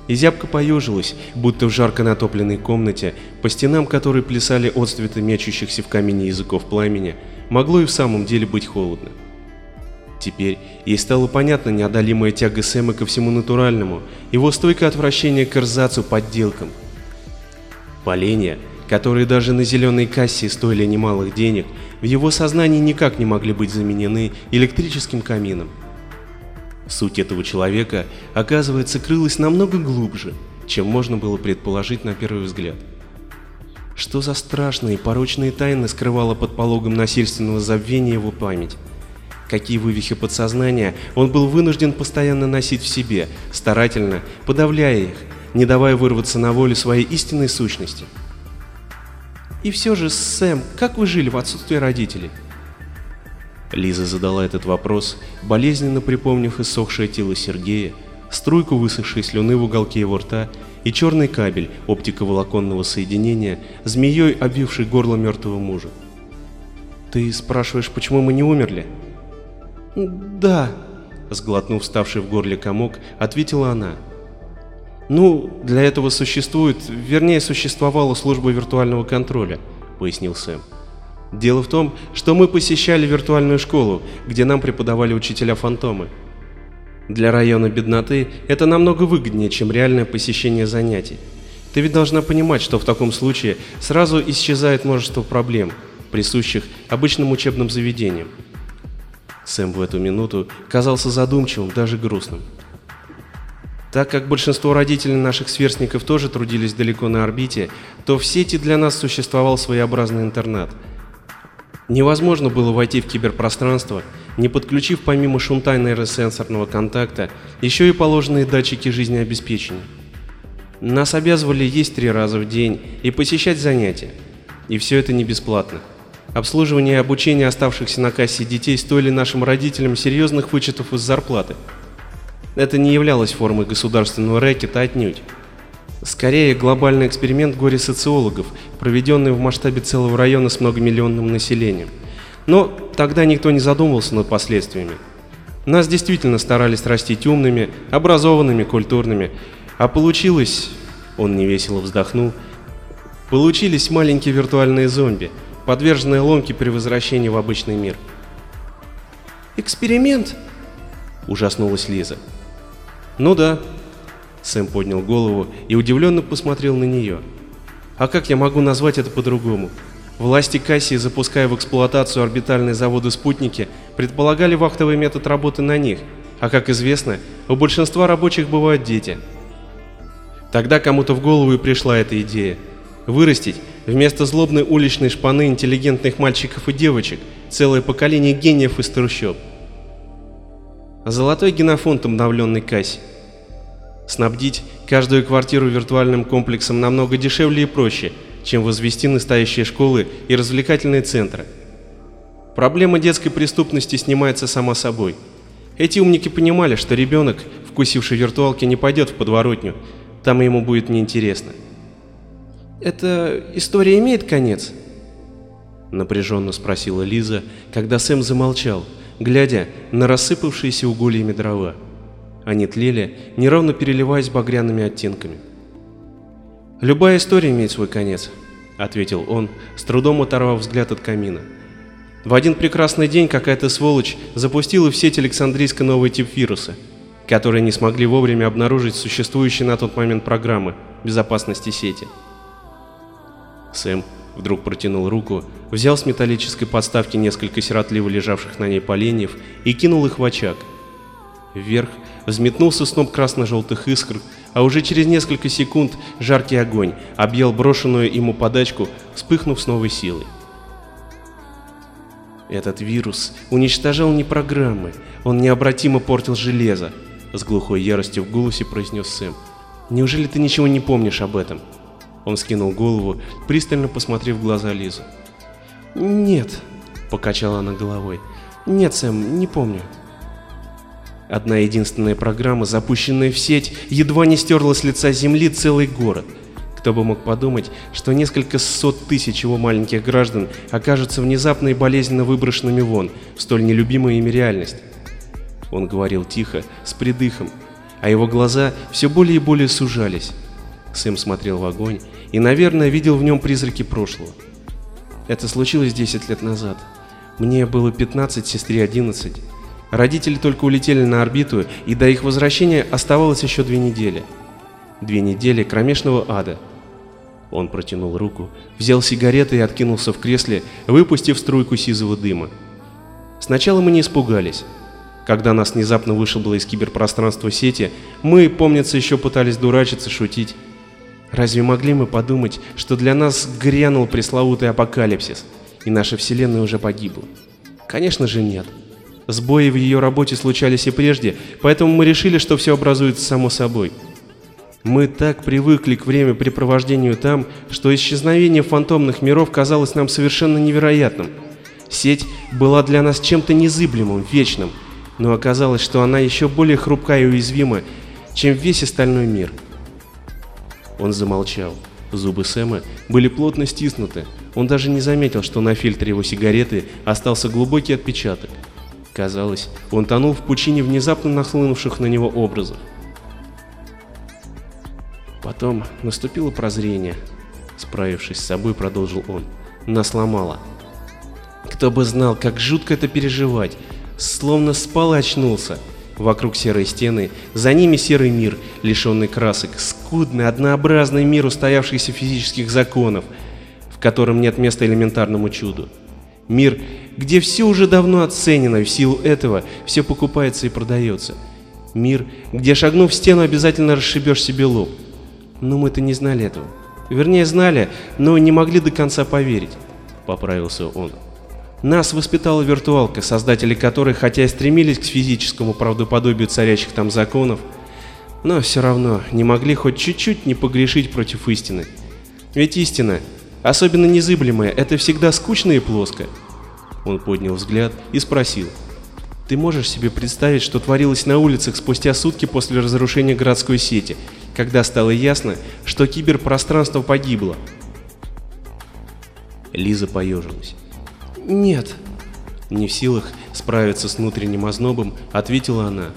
и зябко поежилась, будто в жарко натопленной комнате, по стенам которой плясали отцветы мечущихся в камине языков пламени, могло и в самом деле быть холодно. Теперь ей стало понятно неодолимая тяга Сэма ко всему натуральному, его стойкое отвращение к эрзацу подделкам. Поленья, которые даже на зеленой кассе стоили немалых денег, в его сознании никак не могли быть заменены электрическим камином. Суть этого человека, оказывается, крылась намного глубже, чем можно было предположить на первый взгляд. Что за страшные порочные тайны скрывала под пологом насильственного забвения его память? Какие вывихи подсознания он был вынужден постоянно носить в себе, старательно подавляя их, не давая вырваться на волю своей истинной сущности? И все же, Сэм, как вы жили в отсутствии родителей? Лиза задала этот вопрос, болезненно припомнив иссохшее тело Сергея, струйку высохшей слюны в уголке его рта и черный кабель оптиковолоконного соединения, змеей обвивший горло мертвого мужа. «Ты спрашиваешь, почему мы не умерли?» «Да», — сглотнув ставший в горле комок, ответила она. «Ну, для этого существует, вернее, существовала служба виртуального контроля», — пояснил Сэм. Дело в том, что мы посещали виртуальную школу, где нам преподавали учителя-фантомы. Для района бедноты это намного выгоднее, чем реальное посещение занятий. Ты ведь должна понимать, что в таком случае сразу исчезает множество проблем, присущих обычным учебным заведениям. Сэм в эту минуту казался задумчивым, даже грустным. Так как большинство родителей наших сверстников тоже трудились далеко на орбите, то в сети для нас существовал своеобразный интернат – Невозможно было войти в киберпространство, не подключив помимо шунта нейросенсорного контакта еще и положенные датчики жизнеобеспечения. Нас обязывали есть три раза в день и посещать занятия. И все это не бесплатно. Обслуживание и обучение оставшихся на кассе детей стоили нашим родителям серьезных вычетов из зарплаты. Это не являлось формой государственного рэкета отнюдь. Скорее, глобальный эксперимент горе-социологов, проведенный в масштабе целого района с многомиллионным населением. Но тогда никто не задумывался над последствиями. Нас действительно старались растить умными, образованными, культурными. А получилось, он невесело вздохнул, получились маленькие виртуальные зомби, подверженные ломке при возвращении в обычный мир. «Эксперимент?» – ужаснулась Лиза. «Ну да», Сэм поднял голову и удивленно посмотрел на нее. А как я могу назвать это по-другому? Власти Кассии, запуская в эксплуатацию орбитальные заводы-спутники, предполагали вахтовый метод работы на них, а как известно, у большинства рабочих бывают дети. Тогда кому-то в голову и пришла эта идея. Вырастить вместо злобной уличной шпаны интеллигентных мальчиков и девочек целое поколение гениев из трущоб. Золотой генофонд обновленной Касси. Снабдить каждую квартиру виртуальным комплексом намного дешевле и проще, чем возвести настоящие школы и развлекательные центры. Проблема детской преступности снимается сама собой. Эти умники понимали, что ребенок, вкусивший виртуалки, не пойдет в подворотню, там ему будет неинтересно. «Эта история имеет конец?» Напряженно спросила Лиза, когда Сэм замолчал, глядя на рассыпавшиеся угольями дрова. Они тлели, неровно переливаясь багряными оттенками. «Любая история имеет свой конец», — ответил он, с трудом оторвав взгляд от камина. В один прекрасный день какая-то сволочь запустила в сеть Александрийска новый тип вируса, которые не смогли вовремя обнаружить существующие на тот момент программы безопасности сети. Сэм вдруг протянул руку, взял с металлической подставки несколько сиротливо лежавших на ней поленьев и кинул их в очаг — Вверх взметнулся сноп красно-желтых искр, а уже через несколько секунд жаркий огонь объел брошенную ему подачку, вспыхнув с новой силой. Этот вирус уничтожал не программы, он необратимо портил железо, с глухой яростью в голосе произнес Сэм. Неужели ты ничего не помнишь об этом? Он скинул голову, пристально посмотрев в глаза Лизы. «Нет», — покачала она головой. «Нет, Сэм, не помню». Одна единственная программа, запущенная в сеть, едва не стерла с лица Земли целый город. Кто бы мог подумать, что несколько сот тысяч его маленьких граждан окажутся внезапно и болезненно выброшенными вон в столь нелюбимую ими реальность. Он говорил тихо, с придыхом, а его глаза все более и более сужались. Сэм смотрел в огонь и, наверное, видел в нем призраки прошлого. Это случилось 10 лет назад. Мне было 15, сестре 11. Родители только улетели на орбиту, и до их возвращения оставалось еще две недели. Две недели кромешного ада. Он протянул руку, взял сигареты и откинулся в кресле, выпустив струйку сизого дыма. Сначала мы не испугались. Когда нас внезапно вышибло из киберпространства сети, мы, помнится, еще пытались дурачиться, шутить. Разве могли мы подумать, что для нас грянул пресловутый апокалипсис, и наша Вселенная уже погибла? Конечно же нет. Сбои в ее работе случались и прежде, поэтому мы решили, что все образуется само собой. Мы так привыкли к времяпрепровождению там, что исчезновение фантомных миров казалось нам совершенно невероятным. Сеть была для нас чем-то незыблемым, вечным, но оказалось, что она еще более хрупкая и уязвима, чем весь остальной мир. Он замолчал. Зубы Сэма были плотно стиснуты. Он даже не заметил, что на фильтре его сигареты остался глубокий отпечаток. Казалось, он тонул в пучине внезапно нахлынувших на него образов. Потом наступило прозрение. Справившись с собой, продолжил он. Нас ломало. Кто бы знал, как жутко это переживать. Словно спал и очнулся. Вокруг серые стены, за ними серый мир, лишенный красок, скудный, однообразный мир устоявшихся физических законов, в котором нет места элементарному чуду. Мир, где все уже давно оценено, и в силу этого все покупается и продается. Мир, где шагнув в стену, обязательно расшибешь себе лоб. Но мы-то не знали этого. Вернее, знали, но не могли до конца поверить, поправился он. Нас воспитала виртуалка, создатели которой, хотя и стремились к физическому правдоподобию царящих там законов, но все равно не могли хоть чуть-чуть не погрешить против истины. Ведь истина, особенно незыблемая, это всегда скучно и плоско. Он поднял взгляд и спросил. Ты можешь себе представить, что творилось на улицах спустя сутки после разрушения городской сети, когда стало ясно, что киберпространство погибло? Лиза поежилась. «Нет». Не в силах справиться с внутренним ознобом, ответила она.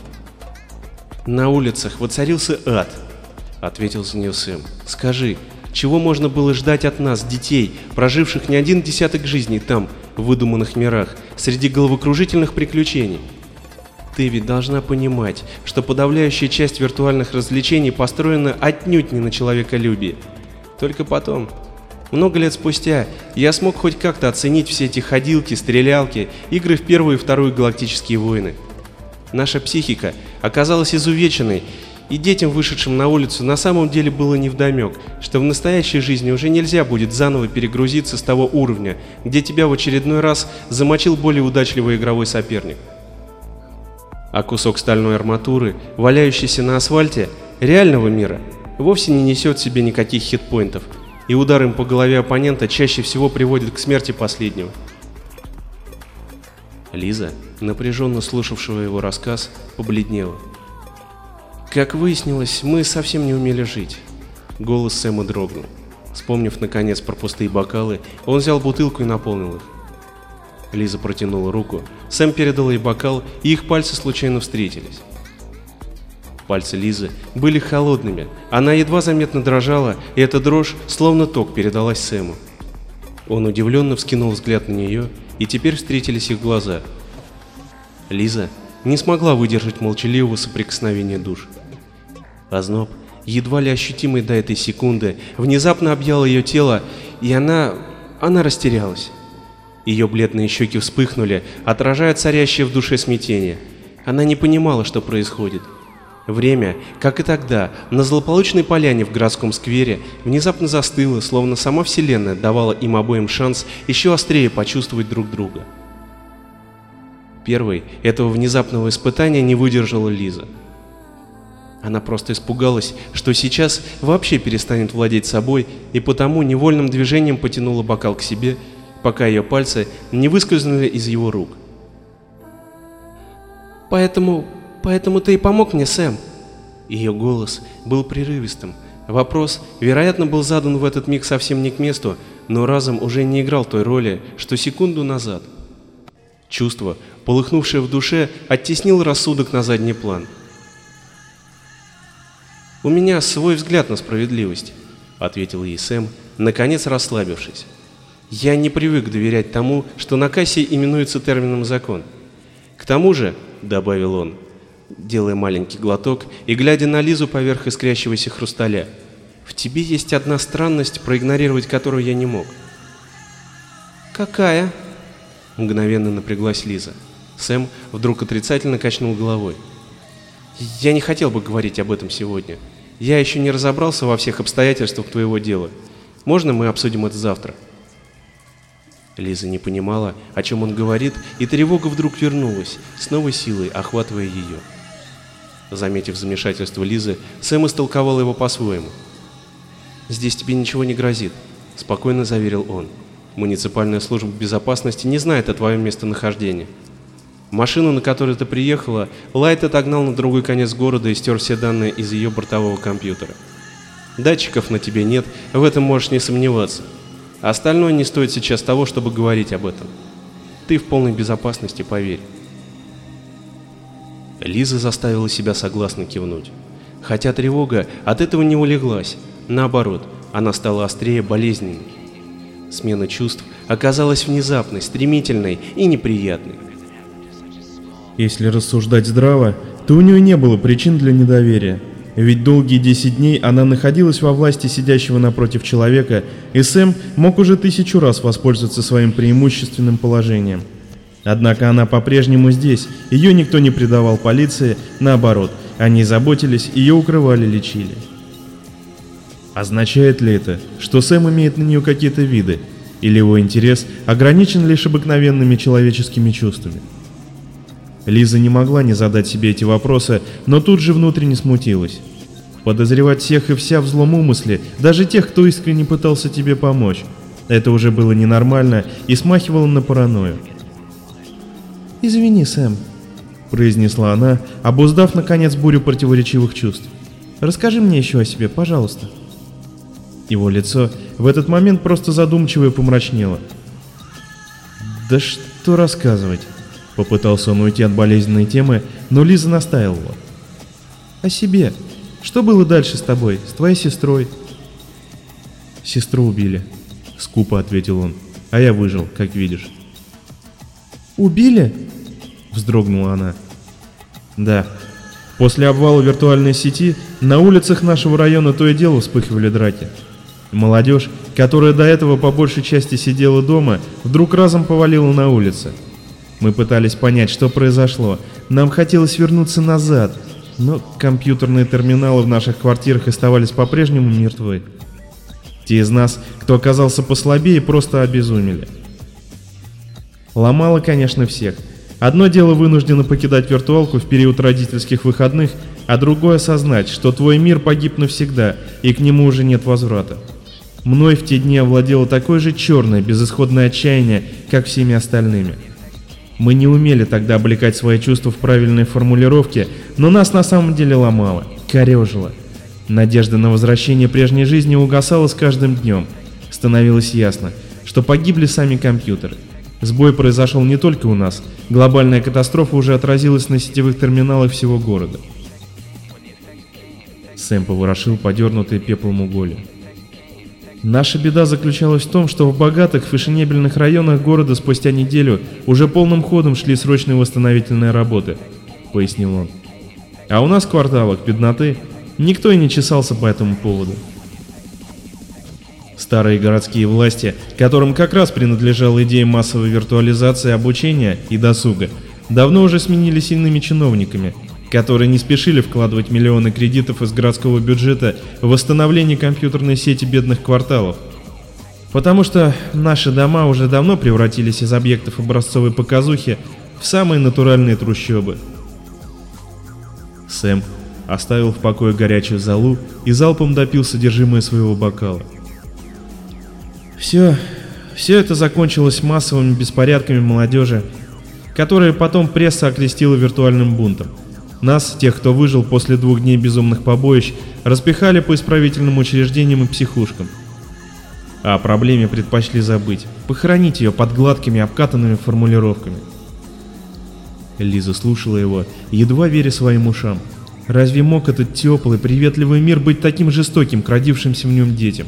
«На улицах воцарился ад», — ответил за нее Сэм. «Скажи, чего можно было ждать от нас, детей, проживших не один десяток жизней там, в выдуманных мирах, среди головокружительных приключений?» Ты ведь должна понимать, что подавляющая часть виртуальных развлечений построена отнюдь не на человеколюбии. Только потом, много лет спустя я смог хоть как-то оценить все эти ходилки, стрелялки, игры в Первую и Вторую Галактические войны. Наша психика оказалась изувеченной, и детям, вышедшим на улицу, на самом деле было невдомек, что в настоящей жизни уже нельзя будет заново перегрузиться с того уровня, где тебя в очередной раз замочил более удачливый игровой соперник. А кусок стальной арматуры, валяющийся на асфальте, реального мира, вовсе не несет в себе никаких хитпоинтов – и удар им по голове оппонента чаще всего приводит к смерти последнего. Лиза, напряженно слушавшего его рассказ, побледнела. Как выяснилось, мы совсем не умели жить. Голос Сэма дрогнул. Вспомнив, наконец, про пустые бокалы, он взял бутылку и наполнил их. Лиза протянула руку, Сэм передал ей бокал, и их пальцы случайно встретились. Пальцы Лизы были холодными, она едва заметно дрожала, и эта дрожь словно ток передалась Сэму. Он удивленно вскинул взгляд на нее, и теперь встретились их глаза. Лиза не смогла выдержать молчаливого соприкосновения душ. Озноб, едва ли ощутимый до этой секунды, внезапно объял ее тело, и она... она растерялась. Ее бледные щеки вспыхнули, отражая царящее в душе смятение – Она не понимала, что происходит. Время, как и тогда, на злополучной поляне в городском сквере, внезапно застыло, словно сама Вселенная давала им обоим шанс еще острее почувствовать друг друга. Первой этого внезапного испытания не выдержала Лиза. Она просто испугалась, что сейчас вообще перестанет владеть собой, и потому невольным движением потянула бокал к себе, пока ее пальцы не выскользнули из его рук. «Поэтому... поэтому ты и помог мне, Сэм?» Ее голос был прерывистым. Вопрос, вероятно, был задан в этот миг совсем не к месту, но разом уже не играл той роли, что секунду назад. Чувство, полыхнувшее в душе, оттеснило рассудок на задний план. «У меня свой взгляд на справедливость», — ответил ей Сэм, наконец расслабившись. «Я не привык доверять тому, что на кассе именуется термином «закон». К тому же, — добавил он, делая маленький глоток и глядя на Лизу поверх искрящегося хрусталя. «В тебе есть одна странность, проигнорировать которую я не мог». «Какая?» Мгновенно напряглась Лиза. Сэм вдруг отрицательно качнул головой. «Я не хотел бы говорить об этом сегодня. Я еще не разобрался во всех обстоятельствах твоего дела. Можно мы обсудим это завтра?» Лиза не понимала, о чем он говорит, и тревога вдруг вернулась, с новой силой охватывая ее. Заметив замешательство Лизы, Сэм истолковал его по-своему. «Здесь тебе ничего не грозит», — спокойно заверил он. «Муниципальная служба безопасности не знает о твоем местонахождении. Машину, на которой ты приехала, Лайт отогнал на другой конец города и стер все данные из ее бортового компьютера. Датчиков на тебе нет, в этом можешь не сомневаться. Остальное не стоит сейчас того, чтобы говорить об этом. Ты в полной безопасности, поверь. Лиза заставила себя согласно кивнуть. Хотя тревога от этого не улеглась. Наоборот, она стала острее болезненной. Смена чувств оказалась внезапной, стремительной и неприятной. Если рассуждать здраво, то у нее не было причин для недоверия. Ведь долгие 10 дней она находилась во власти сидящего напротив человека, и Сэм мог уже тысячу раз воспользоваться своим преимущественным положением. Однако она по-прежнему здесь, ее никто не предавал полиции, наоборот, они заботились, ее укрывали, лечили. Означает ли это, что Сэм имеет на нее какие-то виды, или его интерес ограничен лишь обыкновенными человеческими чувствами? Лиза не могла не задать себе эти вопросы, но тут же внутренне смутилась. Подозревать всех и вся в злом умысле, даже тех, кто искренне пытался тебе помочь. Это уже было ненормально и смахивало на паранойю. «Извини, Сэм», — произнесла она, обуздав, наконец, бурю противоречивых чувств. «Расскажи мне еще о себе, пожалуйста». Его лицо в этот момент просто задумчиво и помрачнело. «Да что рассказывать?» Попытался он уйти от болезненной темы, но Лиза настаивала. «О себе. Что было дальше с тобой, с твоей сестрой?» «Сестру убили», — скупо ответил он. «А я выжил, как видишь». «Убили?» — вздрогнула она. «Да. После обвала виртуальной сети на улицах нашего района то и дело вспыхивали драки. Молодежь, которая до этого по большей части сидела дома, вдруг разом повалила на улицы. Мы пытались понять, что произошло. Нам хотелось вернуться назад, но компьютерные терминалы в наших квартирах оставались по-прежнему мертвы. Те из нас, кто оказался послабее, просто обезумели. Ломало, конечно, всех. Одно дело вынужденно покидать виртуалку в период родительских выходных, а другое осознать, что твой мир погиб навсегда, и к нему уже нет возврата. Мной в те дни овладело такое же черное, безысходное отчаяние, как всеми остальными. Мы не умели тогда облекать свои чувства в правильные формулировки, но нас на самом деле ломало, корежило. Надежда на возвращение прежней жизни угасала с каждым днем. Становилось ясно, что погибли сами компьютеры. Сбой произошел не только у нас, глобальная катастрофа уже отразилась на сетевых терминалах всего города. Сэм поворошил подернутые пеплом уголи. Наша беда заключалась в том, что в богатых фешенебельных районах города спустя неделю уже полным ходом шли срочные восстановительные работы, пояснил он. А у нас в кварталах бедноты никто и не чесался по этому поводу. Старые городские власти, которым как раз принадлежала идея массовой виртуализации обучения и досуга, давно уже сменились иными чиновниками, которые не спешили вкладывать миллионы кредитов из городского бюджета в восстановление компьютерной сети бедных кварталов. Потому что наши дома уже давно превратились из объектов образцовой показухи в самые натуральные трущобы. Сэм оставил в покое горячую залу и залпом допил содержимое своего бокала. Все, все это закончилось массовыми беспорядками молодежи, которые потом пресса окрестила виртуальным бунтом. Нас, тех, кто выжил после двух дней безумных побоищ, распихали по исправительным учреждениям и психушкам. А о проблеме предпочли забыть, похоронить ее под гладкими обкатанными формулировками. Лиза слушала его, едва веря своим ушам. Разве мог этот теплый, приветливый мир быть таким жестоким к родившимся в нем детям?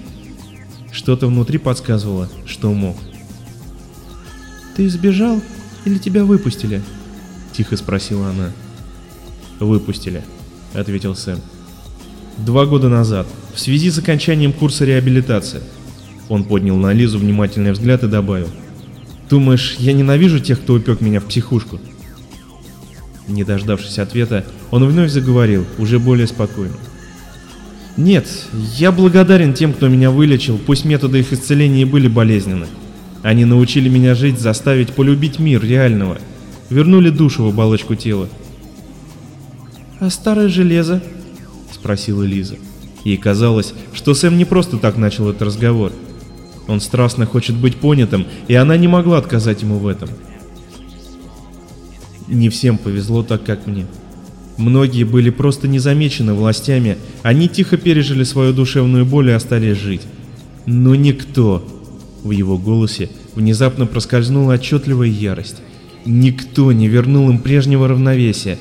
Что-то внутри подсказывало, что мог. «Ты сбежал или тебя выпустили?» — тихо спросила она. «Выпустили», — ответил Сэм. «Два года назад, в связи с окончанием курса реабилитации». Он поднял на Лизу внимательный взгляд и добавил. «Думаешь, я ненавижу тех, кто упек меня в психушку?» Не дождавшись ответа, он вновь заговорил, уже более спокойно. «Нет, я благодарен тем, кто меня вылечил, пусть методы их исцеления и были болезненны. Они научили меня жить, заставить полюбить мир реального, вернули душу в оболочку тела. «А старое железо?» — спросила Лиза. Ей казалось, что Сэм не просто так начал этот разговор. Он страстно хочет быть понятым, и она не могла отказать ему в этом. Не всем повезло так, как мне. Многие были просто незамечены властями, они тихо пережили свою душевную боль и остались жить. Но никто... В его голосе внезапно проскользнула отчетливая ярость. Никто не вернул им прежнего равновесия.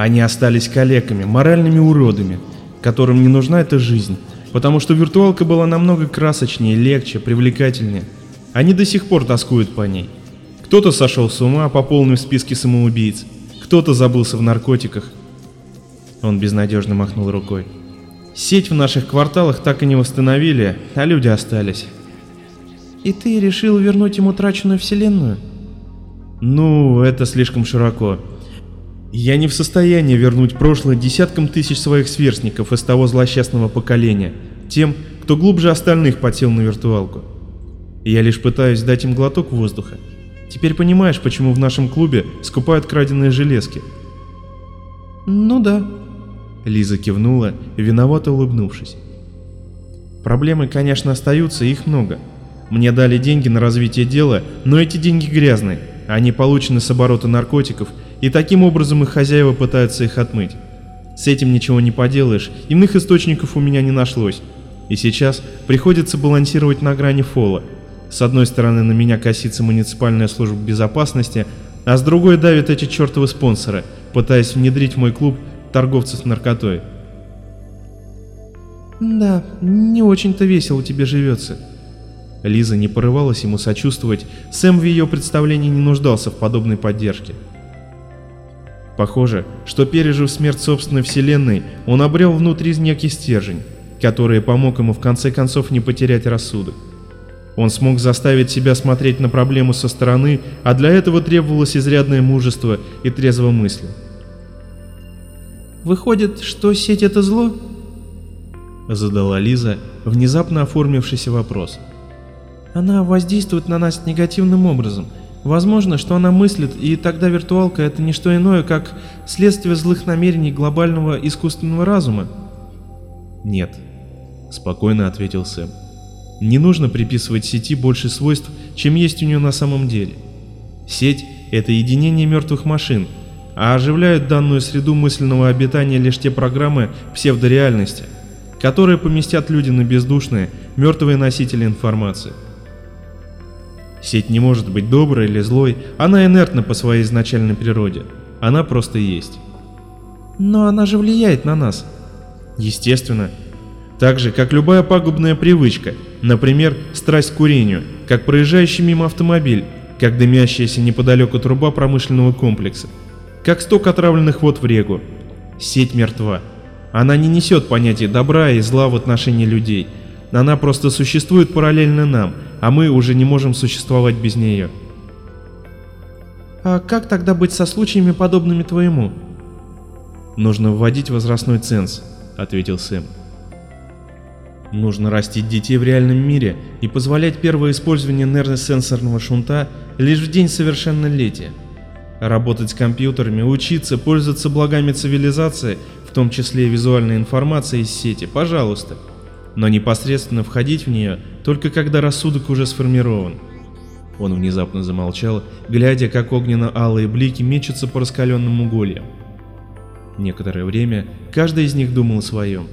Они остались калеками, моральными уродами, которым не нужна эта жизнь, потому что виртуалка была намного красочнее, легче, привлекательнее. Они до сих пор тоскуют по ней. Кто-то сошел с ума, пополнив списки самоубийц, кто-то забылся в наркотиках. Он безнадежно махнул рукой. Сеть в наших кварталах так и не восстановили, а люди остались. И ты решил вернуть ему утраченную вселенную? Ну, это слишком широко. Я не в состоянии вернуть прошлое десяткам тысяч своих сверстников из того злосчастного поколения, тем, кто глубже остальных подсел на виртуалку. Я лишь пытаюсь дать им глоток воздуха, Теперь понимаешь, почему в нашем клубе скупают краденые железки?» «Ну да», — Лиза кивнула, виновато улыбнувшись. «Проблемы, конечно, остаются, их много. Мне дали деньги на развитие дела, но эти деньги грязные, они получены с оборота наркотиков, и таким образом их хозяева пытаются их отмыть. С этим ничего не поделаешь, иных источников у меня не нашлось, и сейчас приходится балансировать на грани фола, с одной стороны на меня косится муниципальная служба безопасности, а с другой давят эти чертовы спонсоры, пытаясь внедрить в мой клуб торговцев наркотой. «Да, не очень-то весело тебе живется». Лиза не порывалась ему сочувствовать, Сэм в ее представлении не нуждался в подобной поддержке. Похоже, что пережив смерть собственной вселенной, он обрел внутри некий стержень, который помог ему в конце концов не потерять рассудок. Он смог заставить себя смотреть на проблему со стороны, а для этого требовалось изрядное мужество и трезво мысли. «Выходит, что сеть — это зло?» Задала Лиза внезапно оформившийся вопрос. «Она воздействует на нас негативным образом. Возможно, что она мыслит, и тогда виртуалка — это не что иное, как следствие злых намерений глобального искусственного разума?» «Нет», — спокойно ответил Сэм. Не нужно приписывать сети больше свойств, чем есть у нее на самом деле. Сеть — это единение мертвых машин, а оживляют данную среду мысленного обитания лишь те программы псевдореальности, которые поместят люди на бездушные, мертвые носители информации. Сеть не может быть доброй или злой, она инертна по своей изначальной природе. Она просто есть. Но она же влияет на нас. Естественно. Так же, как любая пагубная привычка — Например, страсть к курению, как проезжающий мимо автомобиль, как дымящаяся неподалеку труба промышленного комплекса, как сток отравленных вод в реку. Сеть мертва. Она не несет понятия добра и зла в отношении людей. Она просто существует параллельно нам, а мы уже не можем существовать без нее. А как тогда быть со случаями, подобными твоему? Нужно вводить возрастной ценз, ответил Сэм. Нужно растить детей в реальном мире и позволять первое использование нервно-сенсорного шунта лишь в день совершеннолетия. Работать с компьютерами, учиться, пользоваться благами цивилизации, в том числе визуальной информацией из сети, пожалуйста. Но непосредственно входить в нее только когда рассудок уже сформирован. Он внезапно замолчал, глядя, как огненно-алые блики мечутся по раскаленным угольям. Некоторое время каждый из них думал о своем.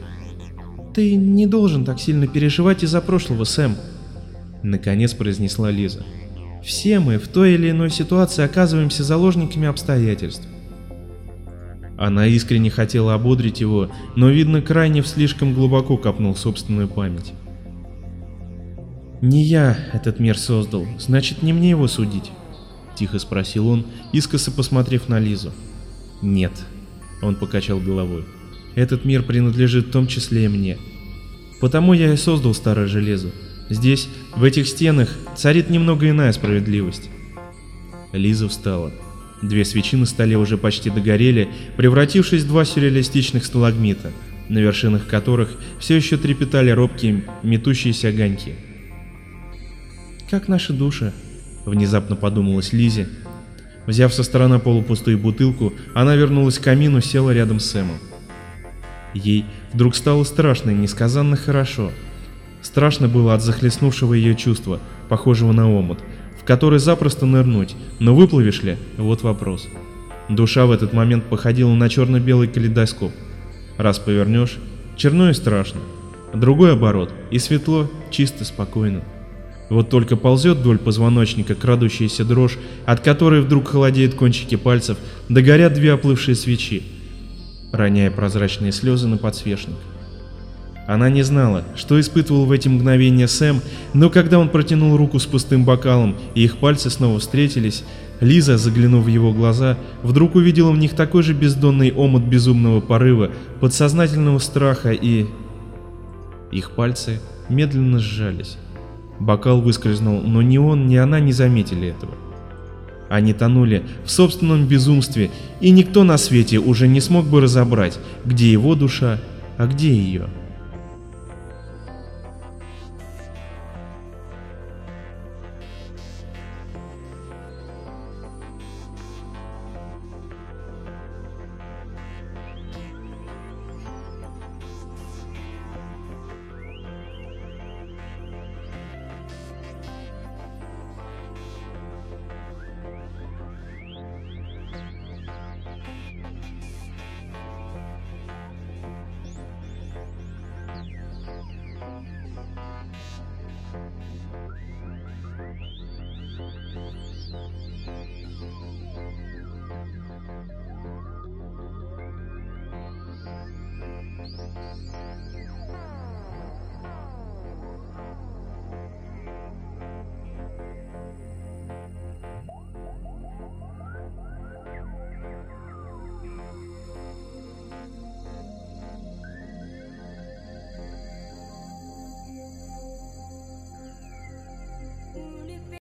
«Ты не должен так сильно переживать из-за прошлого, Сэм», — наконец произнесла Лиза. «Все мы в той или иной ситуации оказываемся заложниками обстоятельств». Она искренне хотела ободрить его, но, видно, крайне слишком глубоко копнул собственную память. «Не я этот мир создал, значит, не мне его судить?» — тихо спросил он, искоса посмотрев на Лизу. «Нет», — он покачал головой, — «этот мир принадлежит в том числе и мне. Потому я и создал Старое Железо. Здесь, в этих стенах, царит немного иная справедливость». Лиза встала. Две свечи на столе уже почти догорели, превратившись в два сюрреалистичных сталагмита, на вершинах которых все еще трепетали робкие метущиеся огоньки. «Как наши души», — внезапно подумалась Лизе. Взяв со стороны полупустую бутылку, она вернулась к камину, села рядом с Сэмом. Ей вдруг стало страшно и несказанно хорошо. Страшно было от захлестнувшего ее чувства, похожего на омут, который запросто нырнуть, но выплывешь ли – вот вопрос. Душа в этот момент походила на черно-белый калейдоскоп. Раз повернешь – черно и страшно. Другой оборот – и светло, чисто, спокойно. Вот только ползет вдоль позвоночника крадущаяся дрожь, от которой вдруг холодеют кончики пальцев, догорят две оплывшие свечи, роняя прозрачные слезы на подсвечник. Она не знала, что испытывал в эти мгновения Сэм, но когда он протянул руку с пустым бокалом и их пальцы снова встретились, Лиза, заглянув в его глаза, вдруг увидела в них такой же бездонный омут безумного порыва, подсознательного страха и... Их пальцы медленно сжались. Бокал выскользнул, но ни он, ни она не заметили этого. Они тонули в собственном безумстве, и никто на свете уже не смог бы разобрать, где его душа, а где ее.